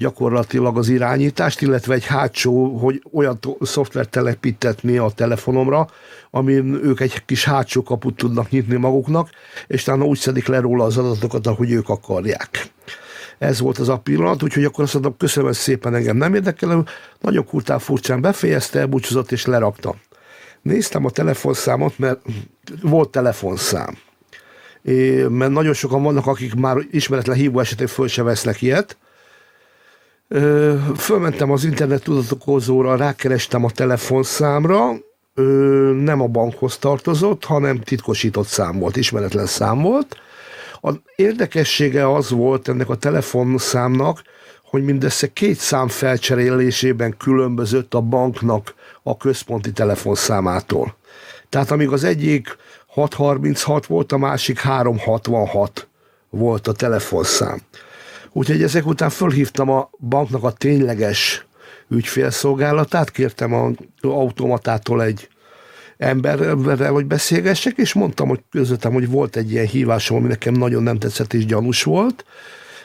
gyakorlatilag az irányítást, illetve egy hátsó, hogy olyan szoftvert telepítetni a telefonomra, amin ők egy kis hátsó kaput tudnak nyitni maguknak, és talán úgy szedik le róla az adatokat, ahogy ők akarják. Ez volt az a pillanat, úgyhogy akkor azt mondom, köszönöm szépen, engem nem érdekel, nagyon kurtál furcsán befejezte, elbúcsúzott és lerakta. Néztem a telefonszámot, mert volt telefonszám. É, mert nagyon sokan vannak, akik már ismeretlen hívó esetén föl se vesznek ilyet, Fölmentem az internet tudatokozóra, rákerestem a telefonszámra, nem a bankhoz tartozott, hanem titkosított szám volt, ismeretlen szám volt. A érdekessége az volt ennek a telefonszámnak, hogy mindössze két szám felcserélésében különbözött a banknak a központi telefonszámától. Tehát amíg az egyik 636 volt, a másik 366 volt a telefonszám. Úgyhogy ezek után fölhívtam a banknak a tényleges ügyfélszolgálatát, kértem az automatától egy emberrel, hogy beszélgessek, és mondtam, hogy közöttem, hogy volt egy ilyen hívásom, ami nekem nagyon nem tetszett és gyanús volt,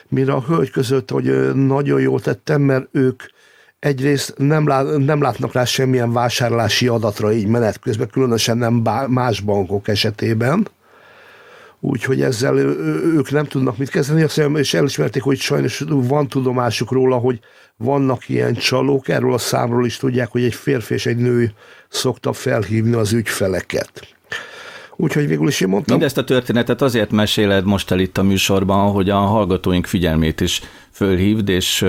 mire a hölgy között, hogy nagyon jól tettem, mert ők egyrészt nem, lát, nem látnak rá semmilyen vásárlási adatra így menet közben, különösen nem más bankok esetében, úgyhogy ezzel ők nem tudnak mit kezdeni, és elismerték, hogy sajnos van tudomásuk róla, hogy vannak ilyen csalók, erről a számról is tudják, hogy egy férfi és egy nő szokta felhívni az ügyfeleket. Úgyhogy végül is én mondtam. Mindezt a történetet azért meséled most el itt a műsorban, hogy a hallgatóink figyelmét is fölhívd, és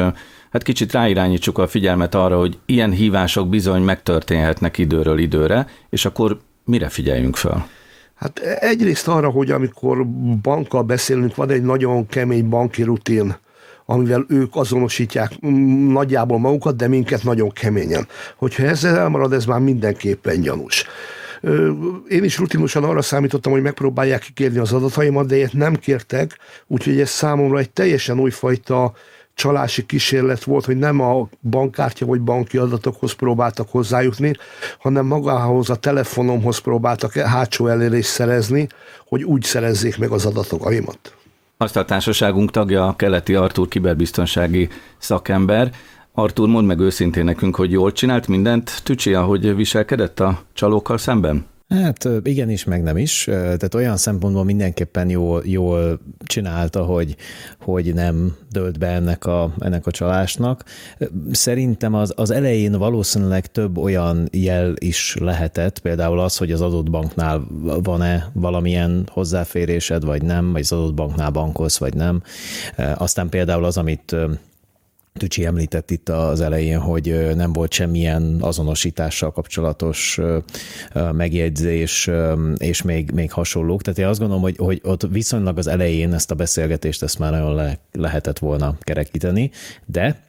hát kicsit ráirányítsuk a figyelmet arra, hogy ilyen hívások bizony megtörténhetnek időről időre, és akkor mire figyeljünk fel? Hát egyrészt arra, hogy amikor bankkal beszélünk, van egy nagyon kemény banki rutin, amivel ők azonosítják nagyjából magukat, de minket nagyon keményen. Hogyha ezzel elmarad, ez már mindenképpen gyanús. Én is rutinosan arra számítottam, hogy megpróbálják kikérni az adataimat, de ilyet nem kértek, úgyhogy ez számomra egy teljesen újfajta csalási kísérlet volt, hogy nem a bankkártya vagy banki adatokhoz próbáltak hozzájutni, hanem magához a telefonomhoz próbáltak hátsó elérést szerezni, hogy úgy szerezzék meg az adatokaimat. Azt a társaságunk tagja a keleti Artur kiberbiztonsági szakember. Artur, mondd meg őszintén nekünk, hogy jól csinált mindent Tücsi, ahogy viselkedett a csalókkal szemben? Hát igenis, meg nem is. Tehát olyan szempontból mindenképpen jól, jól csinálta, hogy, hogy nem dölt be ennek a, ennek a csalásnak. Szerintem az, az elején valószínűleg több olyan jel is lehetett, például az, hogy az adott banknál van-e valamilyen hozzáférésed, vagy nem, vagy az adott banknál bankolsz, vagy nem. Aztán például az, amit Tücsi említett itt az elején, hogy nem volt semmilyen azonosítással kapcsolatos megjegyzés, és még, még hasonlók. Tehát én azt gondolom, hogy, hogy ott viszonylag az elején ezt a beszélgetést ezt már nagyon le, lehetett volna kerekíteni, de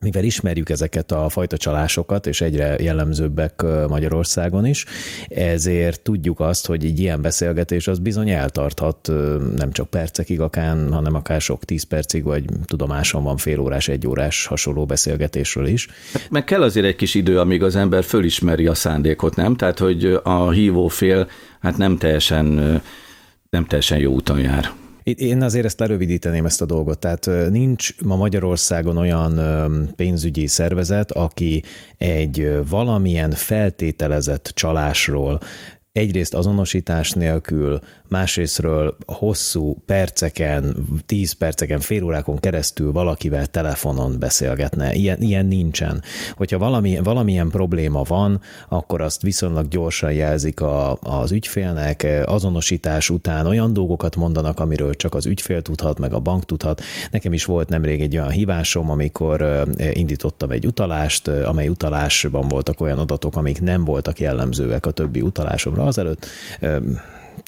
mivel ismerjük ezeket a fajta csalásokat, és egyre jellemzőbbek Magyarországon is, ezért tudjuk azt, hogy egy ilyen beszélgetés az bizony eltarthat nem csak percekig akár, hanem akár sok tíz percig, vagy tudomásom van fél órás, egy órás hasonló beszélgetésről is. Hát meg kell azért egy kis idő, amíg az ember fölismeri a szándékot, nem? Tehát, hogy a hívó fél hát nem teljesen, nem teljesen jó úton jár. Én azért ezt lerövidíteném ezt a dolgot. Tehát nincs ma Magyarországon olyan pénzügyi szervezet, aki egy valamilyen feltételezett csalásról egyrészt azonosítás nélkül, másrésztről hosszú perceken, tíz perceken, fél órákon keresztül valakivel telefonon beszélgetne. Ilyen, ilyen nincsen. Hogyha valami, valamilyen probléma van, akkor azt viszonylag gyorsan jelzik a, az ügyfélnek, azonosítás után olyan dolgokat mondanak, amiről csak az ügyfél tudhat, meg a bank tudhat. Nekem is volt nemrég egy olyan hívásom, amikor indítottam egy utalást, amely utalásban voltak olyan adatok, amik nem voltak jellemzőek a többi utalásomra azelőtt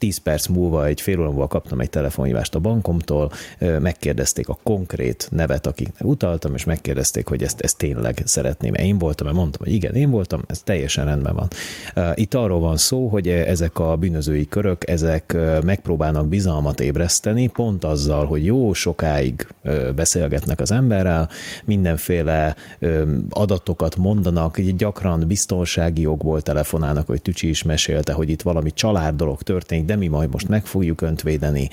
10 perc múlva, egy fél óra múlva kaptam egy telefonhívást a bankomtól, megkérdezték a konkrét nevet, akiknek utaltam, és megkérdezték, hogy ezt, ezt tényleg szeretném. Én voltam, mert mondtam, hogy igen, én voltam, ez teljesen rendben van. Itt arról van szó, hogy ezek a bűnözői körök, ezek megpróbálnak bizalmat ébreszteni, pont azzal, hogy jó sokáig beszélgetnek az emberrel, mindenféle adatokat mondanak, gyakran biztonsági jogból telefonálnak, hogy Tücsi is mesélte, hogy itt valami család dolog történik, de mi majd most meg fogjuk önt védeni.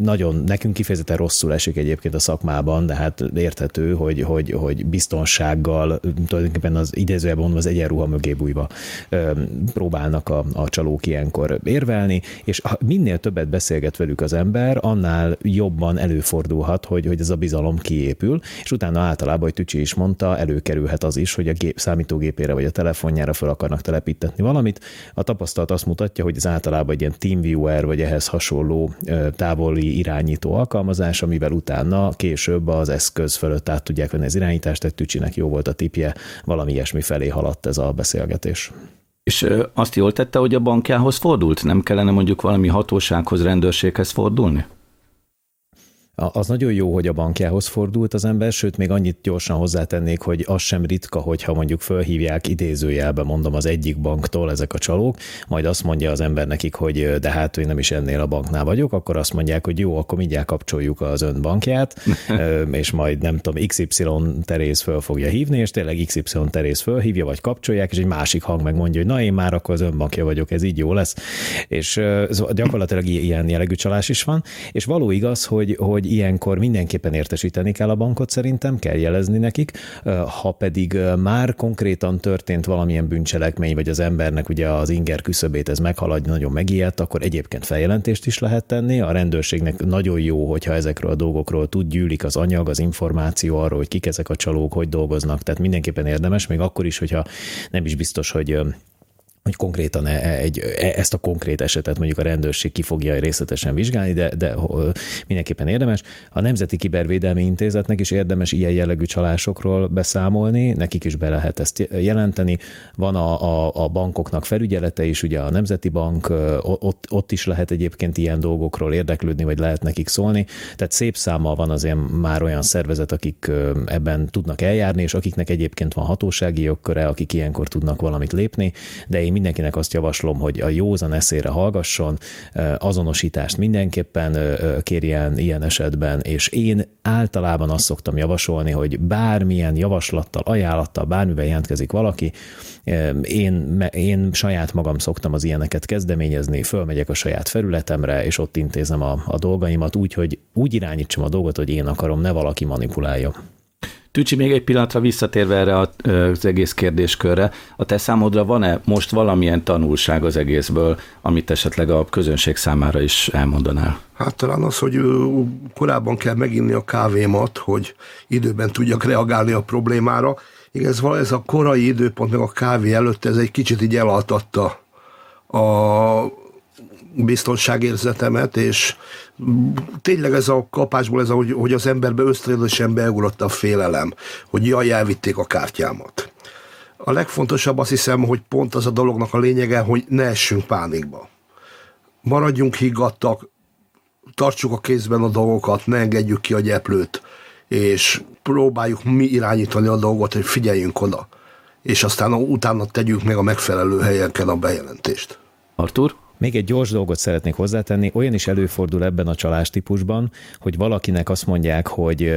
Nagyon, nekünk kifejezetten rosszul esik egyébként a szakmában, de hát érthető, hogy, hogy, hogy biztonsággal, tulajdonképpen az idézőjelben mondva az egyenruha mögé bújva próbálnak a, a csalók ilyenkor érvelni, és minél többet beszélget velük az ember, annál jobban előfordulhat, hogy, hogy ez a bizalom kiépül, és utána általában, hogy Tücsi is mondta, előkerülhet az is, hogy a gép, számítógépére vagy a telefonjára fel akarnak telepítetni valamit. A tapasztalat azt mutatja, hogy ez általában egy ilyen TeamViewer vagy ehhez hasonló távoli irányító alkalmazás, amivel utána később az eszköz fölött át tudják venni az irányítást, tehát Tücsinek jó volt a tipje, valami ilyesmi felé haladt ez a beszélgetés. És azt jól tette, hogy a bankjához fordult? Nem kellene mondjuk valami hatósághoz, rendőrséghez fordulni? Az nagyon jó, hogy a bankjához fordult az ember, sőt, még annyit gyorsan hozzátennék, hogy az sem ritka, hogyha mondjuk fölhívják idézőjelbe, mondom, az egyik banktól ezek a csalók, majd azt mondja az ember nekik, hogy de hát én nem is ennél a banknál vagyok, akkor azt mondják, hogy jó, akkor mindjárt kapcsoljuk az ön bankját, és majd nem tudom, XY Teréz föl fogja hívni, és tényleg XY Teréz fölhívja, vagy kapcsolják, és egy másik hang megmondja, hogy na én már akkor az ön bankja vagyok, ez így jó lesz. És gyakorlatilag ilyen jellegű csalás is van, és való igaz, hogy, hogy ilyenkor mindenképpen értesíteni kell a bankot szerintem, kell jelezni nekik, ha pedig már konkrétan történt valamilyen bűncselekmény, vagy az embernek ugye az inger küszöbét ez meghaladja, nagyon megijedt, akkor egyébként feljelentést is lehet tenni. A rendőrségnek nagyon jó, hogyha ezekről a dolgokról tud, gyűlik az anyag, az információ arról, hogy kik ezek a csalók, hogy dolgoznak. Tehát mindenképpen érdemes, még akkor is, hogyha nem is biztos, hogy hogy konkrétan e, e, egy, e, ezt a konkrét esetet mondjuk a rendőrség ki fogja részletesen vizsgálni, de, de mindenképpen érdemes. A Nemzeti Kibervédelmi Intézetnek is érdemes ilyen jellegű csalásokról beszámolni, nekik is be lehet ezt jelenteni. Van a, a, a bankoknak felügyelete is, ugye a Nemzeti Bank, ott, ott is lehet egyébként ilyen dolgokról érdeklődni, vagy lehet nekik szólni. Tehát szép számmal van azért már olyan szervezet, akik ebben tudnak eljárni, és akiknek egyébként van hatósági jogköre, akik ilyenkor tudnak valamit lépni, de én én mindenkinek azt javaslom, hogy a józan eszére hallgasson, azonosítást mindenképpen kérjen ilyen esetben, és én általában azt szoktam javasolni, hogy bármilyen javaslattal, ajánlattal, bármivel jelentkezik valaki, én, én saját magam szoktam az ilyeneket kezdeményezni, fölmegyek a saját felületemre, és ott intézem a, a dolgaimat úgy, hogy úgy irányítsam a dolgot, hogy én akarom, ne valaki manipulálja. Tücsi, még egy pillanatra visszatérve erre az egész kérdéskörre, a te számodra van-e most valamilyen tanulság az egészből, amit esetleg a közönség számára is elmondanál? Hát talán az, hogy korábban kell meginni a kávémat, hogy időben tudjak reagálni a problémára. Igaz, ez a korai időpont, meg a kávé előtt, ez egy kicsit így elaltatta a biztonságérzetemet, és tényleg ez a kapásból, ez a, hogy, hogy az emberbe ösztönösen beugrott a félelem, hogy jaj, elvitték a kártyámat. A legfontosabb azt hiszem, hogy pont az a dolognak a lényege, hogy ne essünk pánikba. Maradjunk higgadtak, tartsuk a kézben a dolgokat, ne engedjük ki a gyeplőt, és próbáljuk mi irányítani a dolgot, hogy figyeljünk oda. És aztán utána tegyük meg a megfelelő helyeken a bejelentést. Artur? Még egy gyors dolgot szeretnék hozzátenni, olyan is előfordul ebben a csalástípusban, hogy valakinek azt mondják, hogy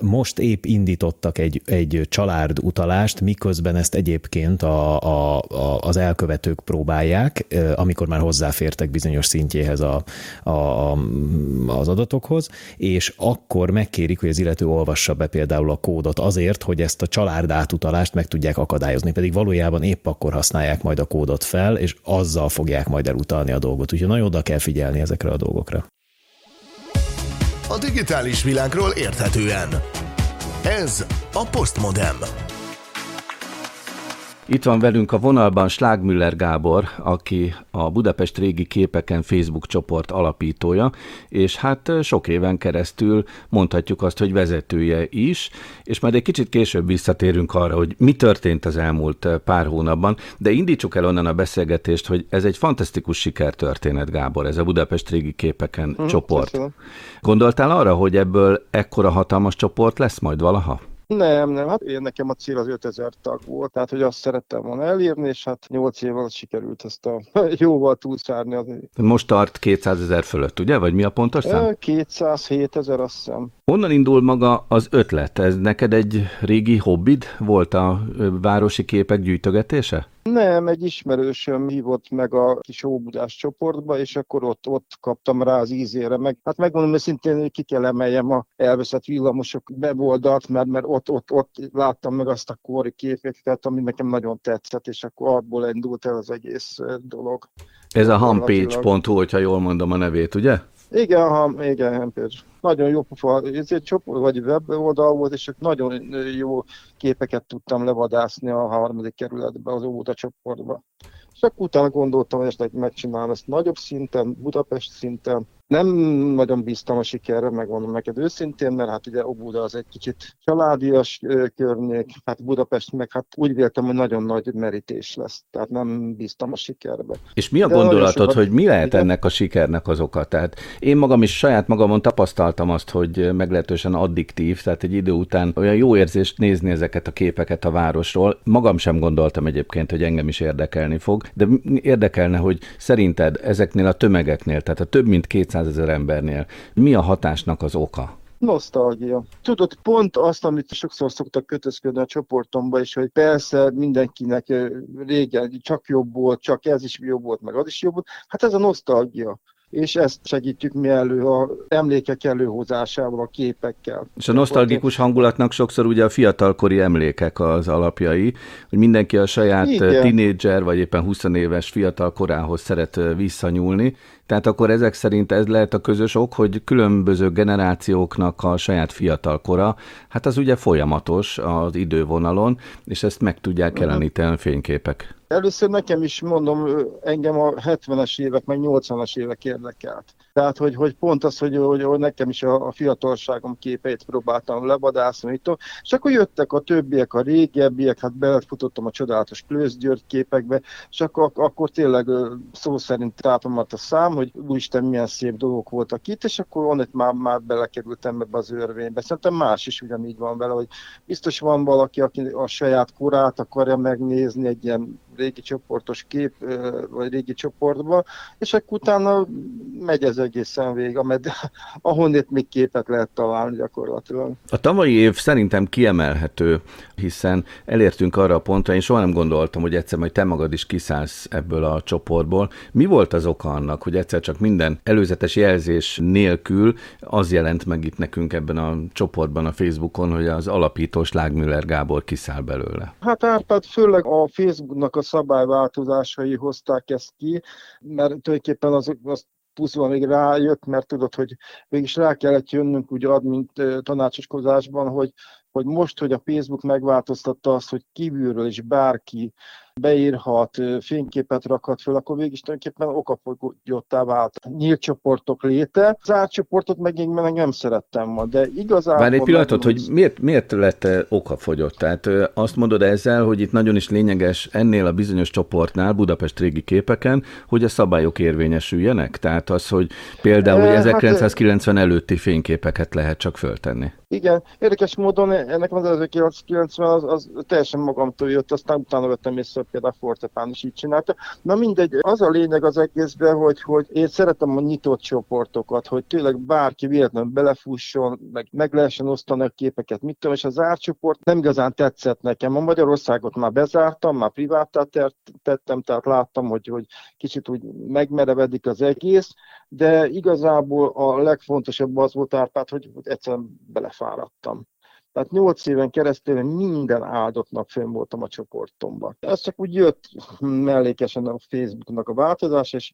most épp indítottak egy, egy család utalást, miközben ezt egyébként a, a, a, az elkövetők próbálják, amikor már hozzáfértek bizonyos szintjéhez a, a, az adatokhoz, és akkor megkérik, hogy az illető olvassa be például a kódot azért, hogy ezt a család átutalást meg tudják akadályozni, pedig valójában épp akkor használják majd a kódot fel, és azzal fogják majd majd elutalni a dolgot, úgyhogy nagyon oda kell figyelni ezekre a dolgokra. A digitális világról érthetően. Ez a Postmodem. Itt van velünk a vonalban Slágmüller Gábor, aki a Budapest régi képeken Facebook csoport alapítója, és hát sok éven keresztül mondhatjuk azt, hogy vezetője is, és majd egy kicsit később visszatérünk arra, hogy mi történt az elmúlt pár hónapban, de indítsuk el onnan a beszélgetést, hogy ez egy fantasztikus sikertörténet, Gábor, ez a Budapest régi képeken hmm, csoport. Köszönöm. Gondoltál arra, hogy ebből ekkora hatalmas csoport lesz majd valaha? Nem, nem, hát én nekem a cél az 5000 tag volt, tehát hogy azt szerettem volna elírni, és hát 8 év alatt sikerült ezt a jóval túlszárni. Most tart 200 ezer fölött, ugye? Vagy mi a pontos szám? 207 ezer, azt hiszem. Honnan indul maga az ötlet? Ez neked egy régi hobbid volt a városi képek gyűjtögetése? Nem, egy ismerősöm hívott meg a kis óbudás csoportba, és akkor ott, ott kaptam rá az ízére. Meg, hát megmondom hogy szintén ki kell emeljem a elveszett villamosok weboldalt, mert, mert ott, ott, ott láttam meg azt a kori képeket, ami nekem nagyon tetszett, és akkor abból indult el az egész dolog. Ez a hampage.hu, hogyha jól mondom a nevét, ugye? Igen, ha, igen, Hampage. Nagyon jó pofa, ez egy csoport, vagy web oldal volt, és nagyon jó képeket tudtam levadászni a harmadik kerületbe, az óta csoportba. És akkor utána gondoltam, hogy ezt megcsinálom ezt nagyobb szinten, Budapest szinten, nem nagyon bíztam a sikerre, megmondom neked őszintén, mert hát ugye Obuda az egy kicsit családias környék, hát Budapest meg hát úgy véltem, hogy nagyon nagy merítés lesz, tehát nem bíztam a sikerbe. És mi a De gondolatod, sokat... hogy mi lehet ennek a sikernek az oka? Tehát én magam is saját magamon tapasztaltam azt, hogy meglehetősen addiktív, tehát egy idő után olyan jó érzést nézni ezeket a képeket a városról. Magam sem gondoltam egyébként, hogy engem is érdekelni fog, de érdekelne, hogy szerinted ezeknél a tömegeknél, tehát a több mint 200 200 ezer embernél. Mi a hatásnak az oka? Nosztalgia. Tudod, pont azt, amit sokszor szoktak kötözködni a csoportomba is, hogy persze mindenkinek régen csak jobb volt, csak ez is jobb volt, meg az is jobb volt. Hát ez a nosztalgia és ezt segítjük mi elő a emlékek előhozásával, a képekkel. És a nosztalgikus hangulatnak sokszor ugye a fiatalkori emlékek az alapjai, hogy mindenki a saját tinédzser vagy éppen 20 éves fiatal korához szeret visszanyúlni, tehát akkor ezek szerint ez lehet a közös ok, hogy különböző generációknak a saját fiatal kora, hát az ugye folyamatos az idővonalon, és ezt meg tudják jeleníteni a fényképek. Először nekem is mondom, engem a 70-es évek, meg 80-as évek érdekelt. Tehát, hogy, hogy pont az, hogy, hogy, hogy nekem is a, a fiatalságom képeit próbáltam levadászni, és akkor jöttek a többiek, a régebbiek, hát belefutottam a csodálatos Klősz György képekbe, és akkor, akkor tényleg szó szerint tátomat a szám, hogy úristen, milyen szép dolgok voltak itt, és akkor onnét már, már belekerültem ebbe az örvénybe. Szerintem más is ugyanígy van vele, hogy biztos van valaki, aki a saját korát akarja megnézni egy ilyen régi csoportos kép, vagy régi csoportba, és akkor utána megy ez egészen végig, amed, ahonnét még képet lehet találni gyakorlatilag. A tavalyi év szerintem kiemelhető, hiszen elértünk arra a pontra, én soha nem gondoltam, hogy egyszer majd te magad is kiszállsz ebből a csoportból. Mi volt az oka annak, hogy egyszer csak minden előzetes jelzés nélkül az jelent meg itt nekünk ebben a csoportban a Facebookon, hogy az alapítós Lágmüller Gábor kiszáll belőle? Hát Árpád, főleg a Facebooknak a szabályváltozásai hozták ezt ki, mert tulajdonképpen az, az puszban még rájött, mert tudod, hogy mégis rá kellett jönnünk úgy admint tanácsoskozásban, hogy hogy most, hogy a Facebook megváltoztatta azt, hogy kívülről is bárki beírhat, fényképet rakhat föl, akkor végig is tulajdonképpen okafogyottá vált. Nyílt csoportok léte. Zárt csoportot meg én meg nem szerettem ma, de igazából... Várj egy pillanatot, hogy miért, miért lett okafogyott? Tehát azt mondod ezzel, hogy itt nagyon is lényeges ennél a bizonyos csoportnál, Budapest régi képeken, hogy a szabályok érvényesüljenek? Tehát az, hogy például hogy 1990 hát, előtti fényképeket lehet csak föltenni. Igen, érdekes módon ennek az 1990 az, az teljesen magamtól jött, aztán utána vettem észre, például Fortepán is így csinálta. Na mindegy, az a lényeg az egészben, hogy, hogy én szeretem a nyitott csoportokat, hogy tényleg bárki véletlenül belefusson, meg, meg lehessen osztani a képeket, mit tudom, és az árcsoport nem igazán tetszett nekem. A Magyarországot már bezártam, már privátá tettem, tehát láttam, hogy, hogy kicsit úgy megmerevedik az egész, de igazából a legfontosabb az volt Árpád, hogy egyszerűen belefáradtam. Tehát nyolc éven keresztül minden áldott nap fönn voltam a csoportomban. Ez csak úgy jött mellékesen a Facebooknak a változás, és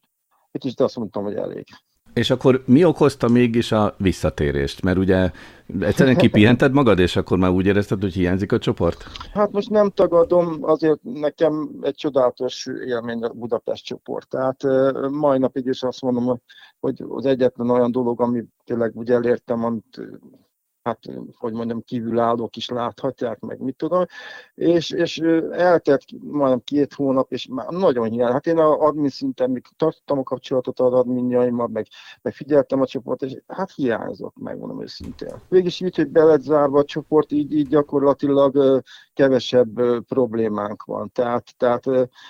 egy kicsit azt mondtam, hogy elég. És akkor mi okozta mégis a visszatérést? Mert ugye egyszerűen kipihented magad, és akkor már úgy érezted, hogy hiányzik a csoport? Hát most nem tagadom, azért nekem egy csodálatos élmény a Budapest csoport. Tehát mai napig is azt mondom, hogy az egyetlen olyan dolog, ami tényleg úgy elértem, amit hát, hogy mondjam, kívülállók is láthatják, meg mit tudom, és, és eltelt majdnem két hónap, és már nagyon hiány. Hát én a admin szinten még tartottam a kapcsolatot az adminjaimmal, meg, meg figyeltem a csoportot, és hát hiányzott, megmondom őszintén. Végig így, hogy be lett zárva a csoport, így, így gyakorlatilag kevesebb problémánk van. Tehát, tehát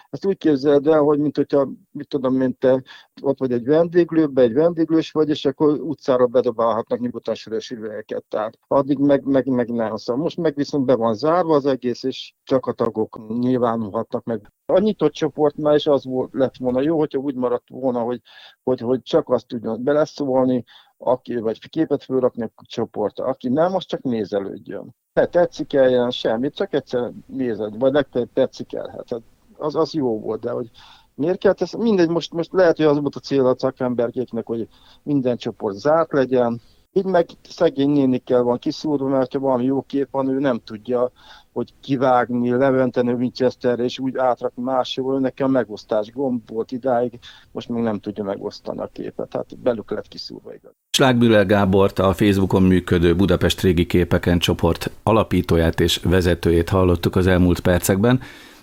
ezt úgy képzeld el, hogy mint hogyha, mit tudom, mint te ott vagy egy vendéglőbe, egy vendéglős vagy, és akkor utcára bedobálhatnak nyugodtan sörös üvegeket. Tehát addig meg, meg, meg nem. Szóval most meg viszont be van zárva az egész, és csak a tagok nyilvánulhatnak meg. A nyitott csoportnál is az volt, lett volna jó, hogyha úgy maradt volna, hogy, hogy, hogy csak azt tudjon beleszólni, aki, vagy képet fölrakni a csoportra. Aki nem, az csak nézelődjön. Ne tetszik el semmit, csak egyszer nézed, vagy legfeljebb tetszik el. Hát az, az jó volt, de hogy miért kell tesz? Mindegy, most, most lehet, hogy az volt a cél a szakemberkéknek, hogy minden csoport zárt legyen, így meg szegény nénikkel van kiszúrva, mert ha valami jó kép van, ő nem tudja, hogy kivágni, leventeni Winchesterre, és úgy átrakni máshol. Nekem a megosztás gomb volt idáig, most még nem tudja megosztani a képet, tehát belük lett kiszúrva igaz. Slágbüller Gábort, a Facebookon működő Budapest régi képeken csoport alapítóját és vezetőjét hallottuk az elmúlt percekben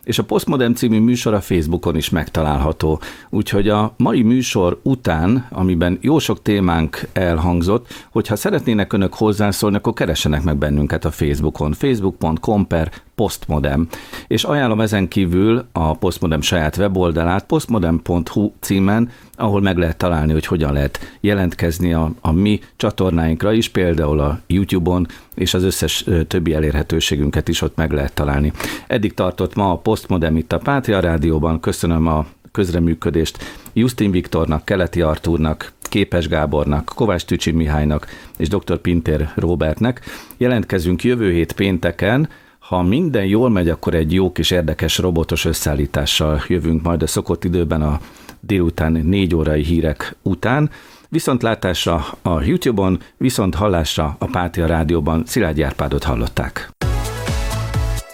és a Postmodern című műsor a Facebookon is megtalálható. Úgyhogy a mai műsor után, amiben jó sok témánk elhangzott, hogyha szeretnének önök hozzászólni, akkor keressenek meg bennünket a Facebookon. facebook.com per Postmodem. És ajánlom ezen kívül a Postmodem saját weboldalát, postmodem.hu címen, ahol meg lehet találni, hogy hogyan lehet jelentkezni a, a mi csatornáinkra is, például a YouTube-on, és az összes többi elérhetőségünket is ott meg lehet találni. Eddig tartott ma a Postmodem itt a Pátria Rádióban. Köszönöm a közreműködést Justin Viktornak, Keleti Artúrnak, Képes Gábornak, Kovács Tücsi Mihálynak és dr. Pintér Robertnek. Jelentkezünk jövő hét pénteken, ha minden jól megy, akkor egy jó kis érdekes robotos összeállítással jövünk majd a szokott időben a délután négy órai hírek után. Viszontlátásra a YouTube-on, viszont hallásra a Pátia Rádióban Szilágyi Árpádot hallották.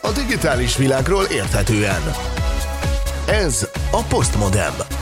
A digitális világról érthetően. Ez a Postmodem.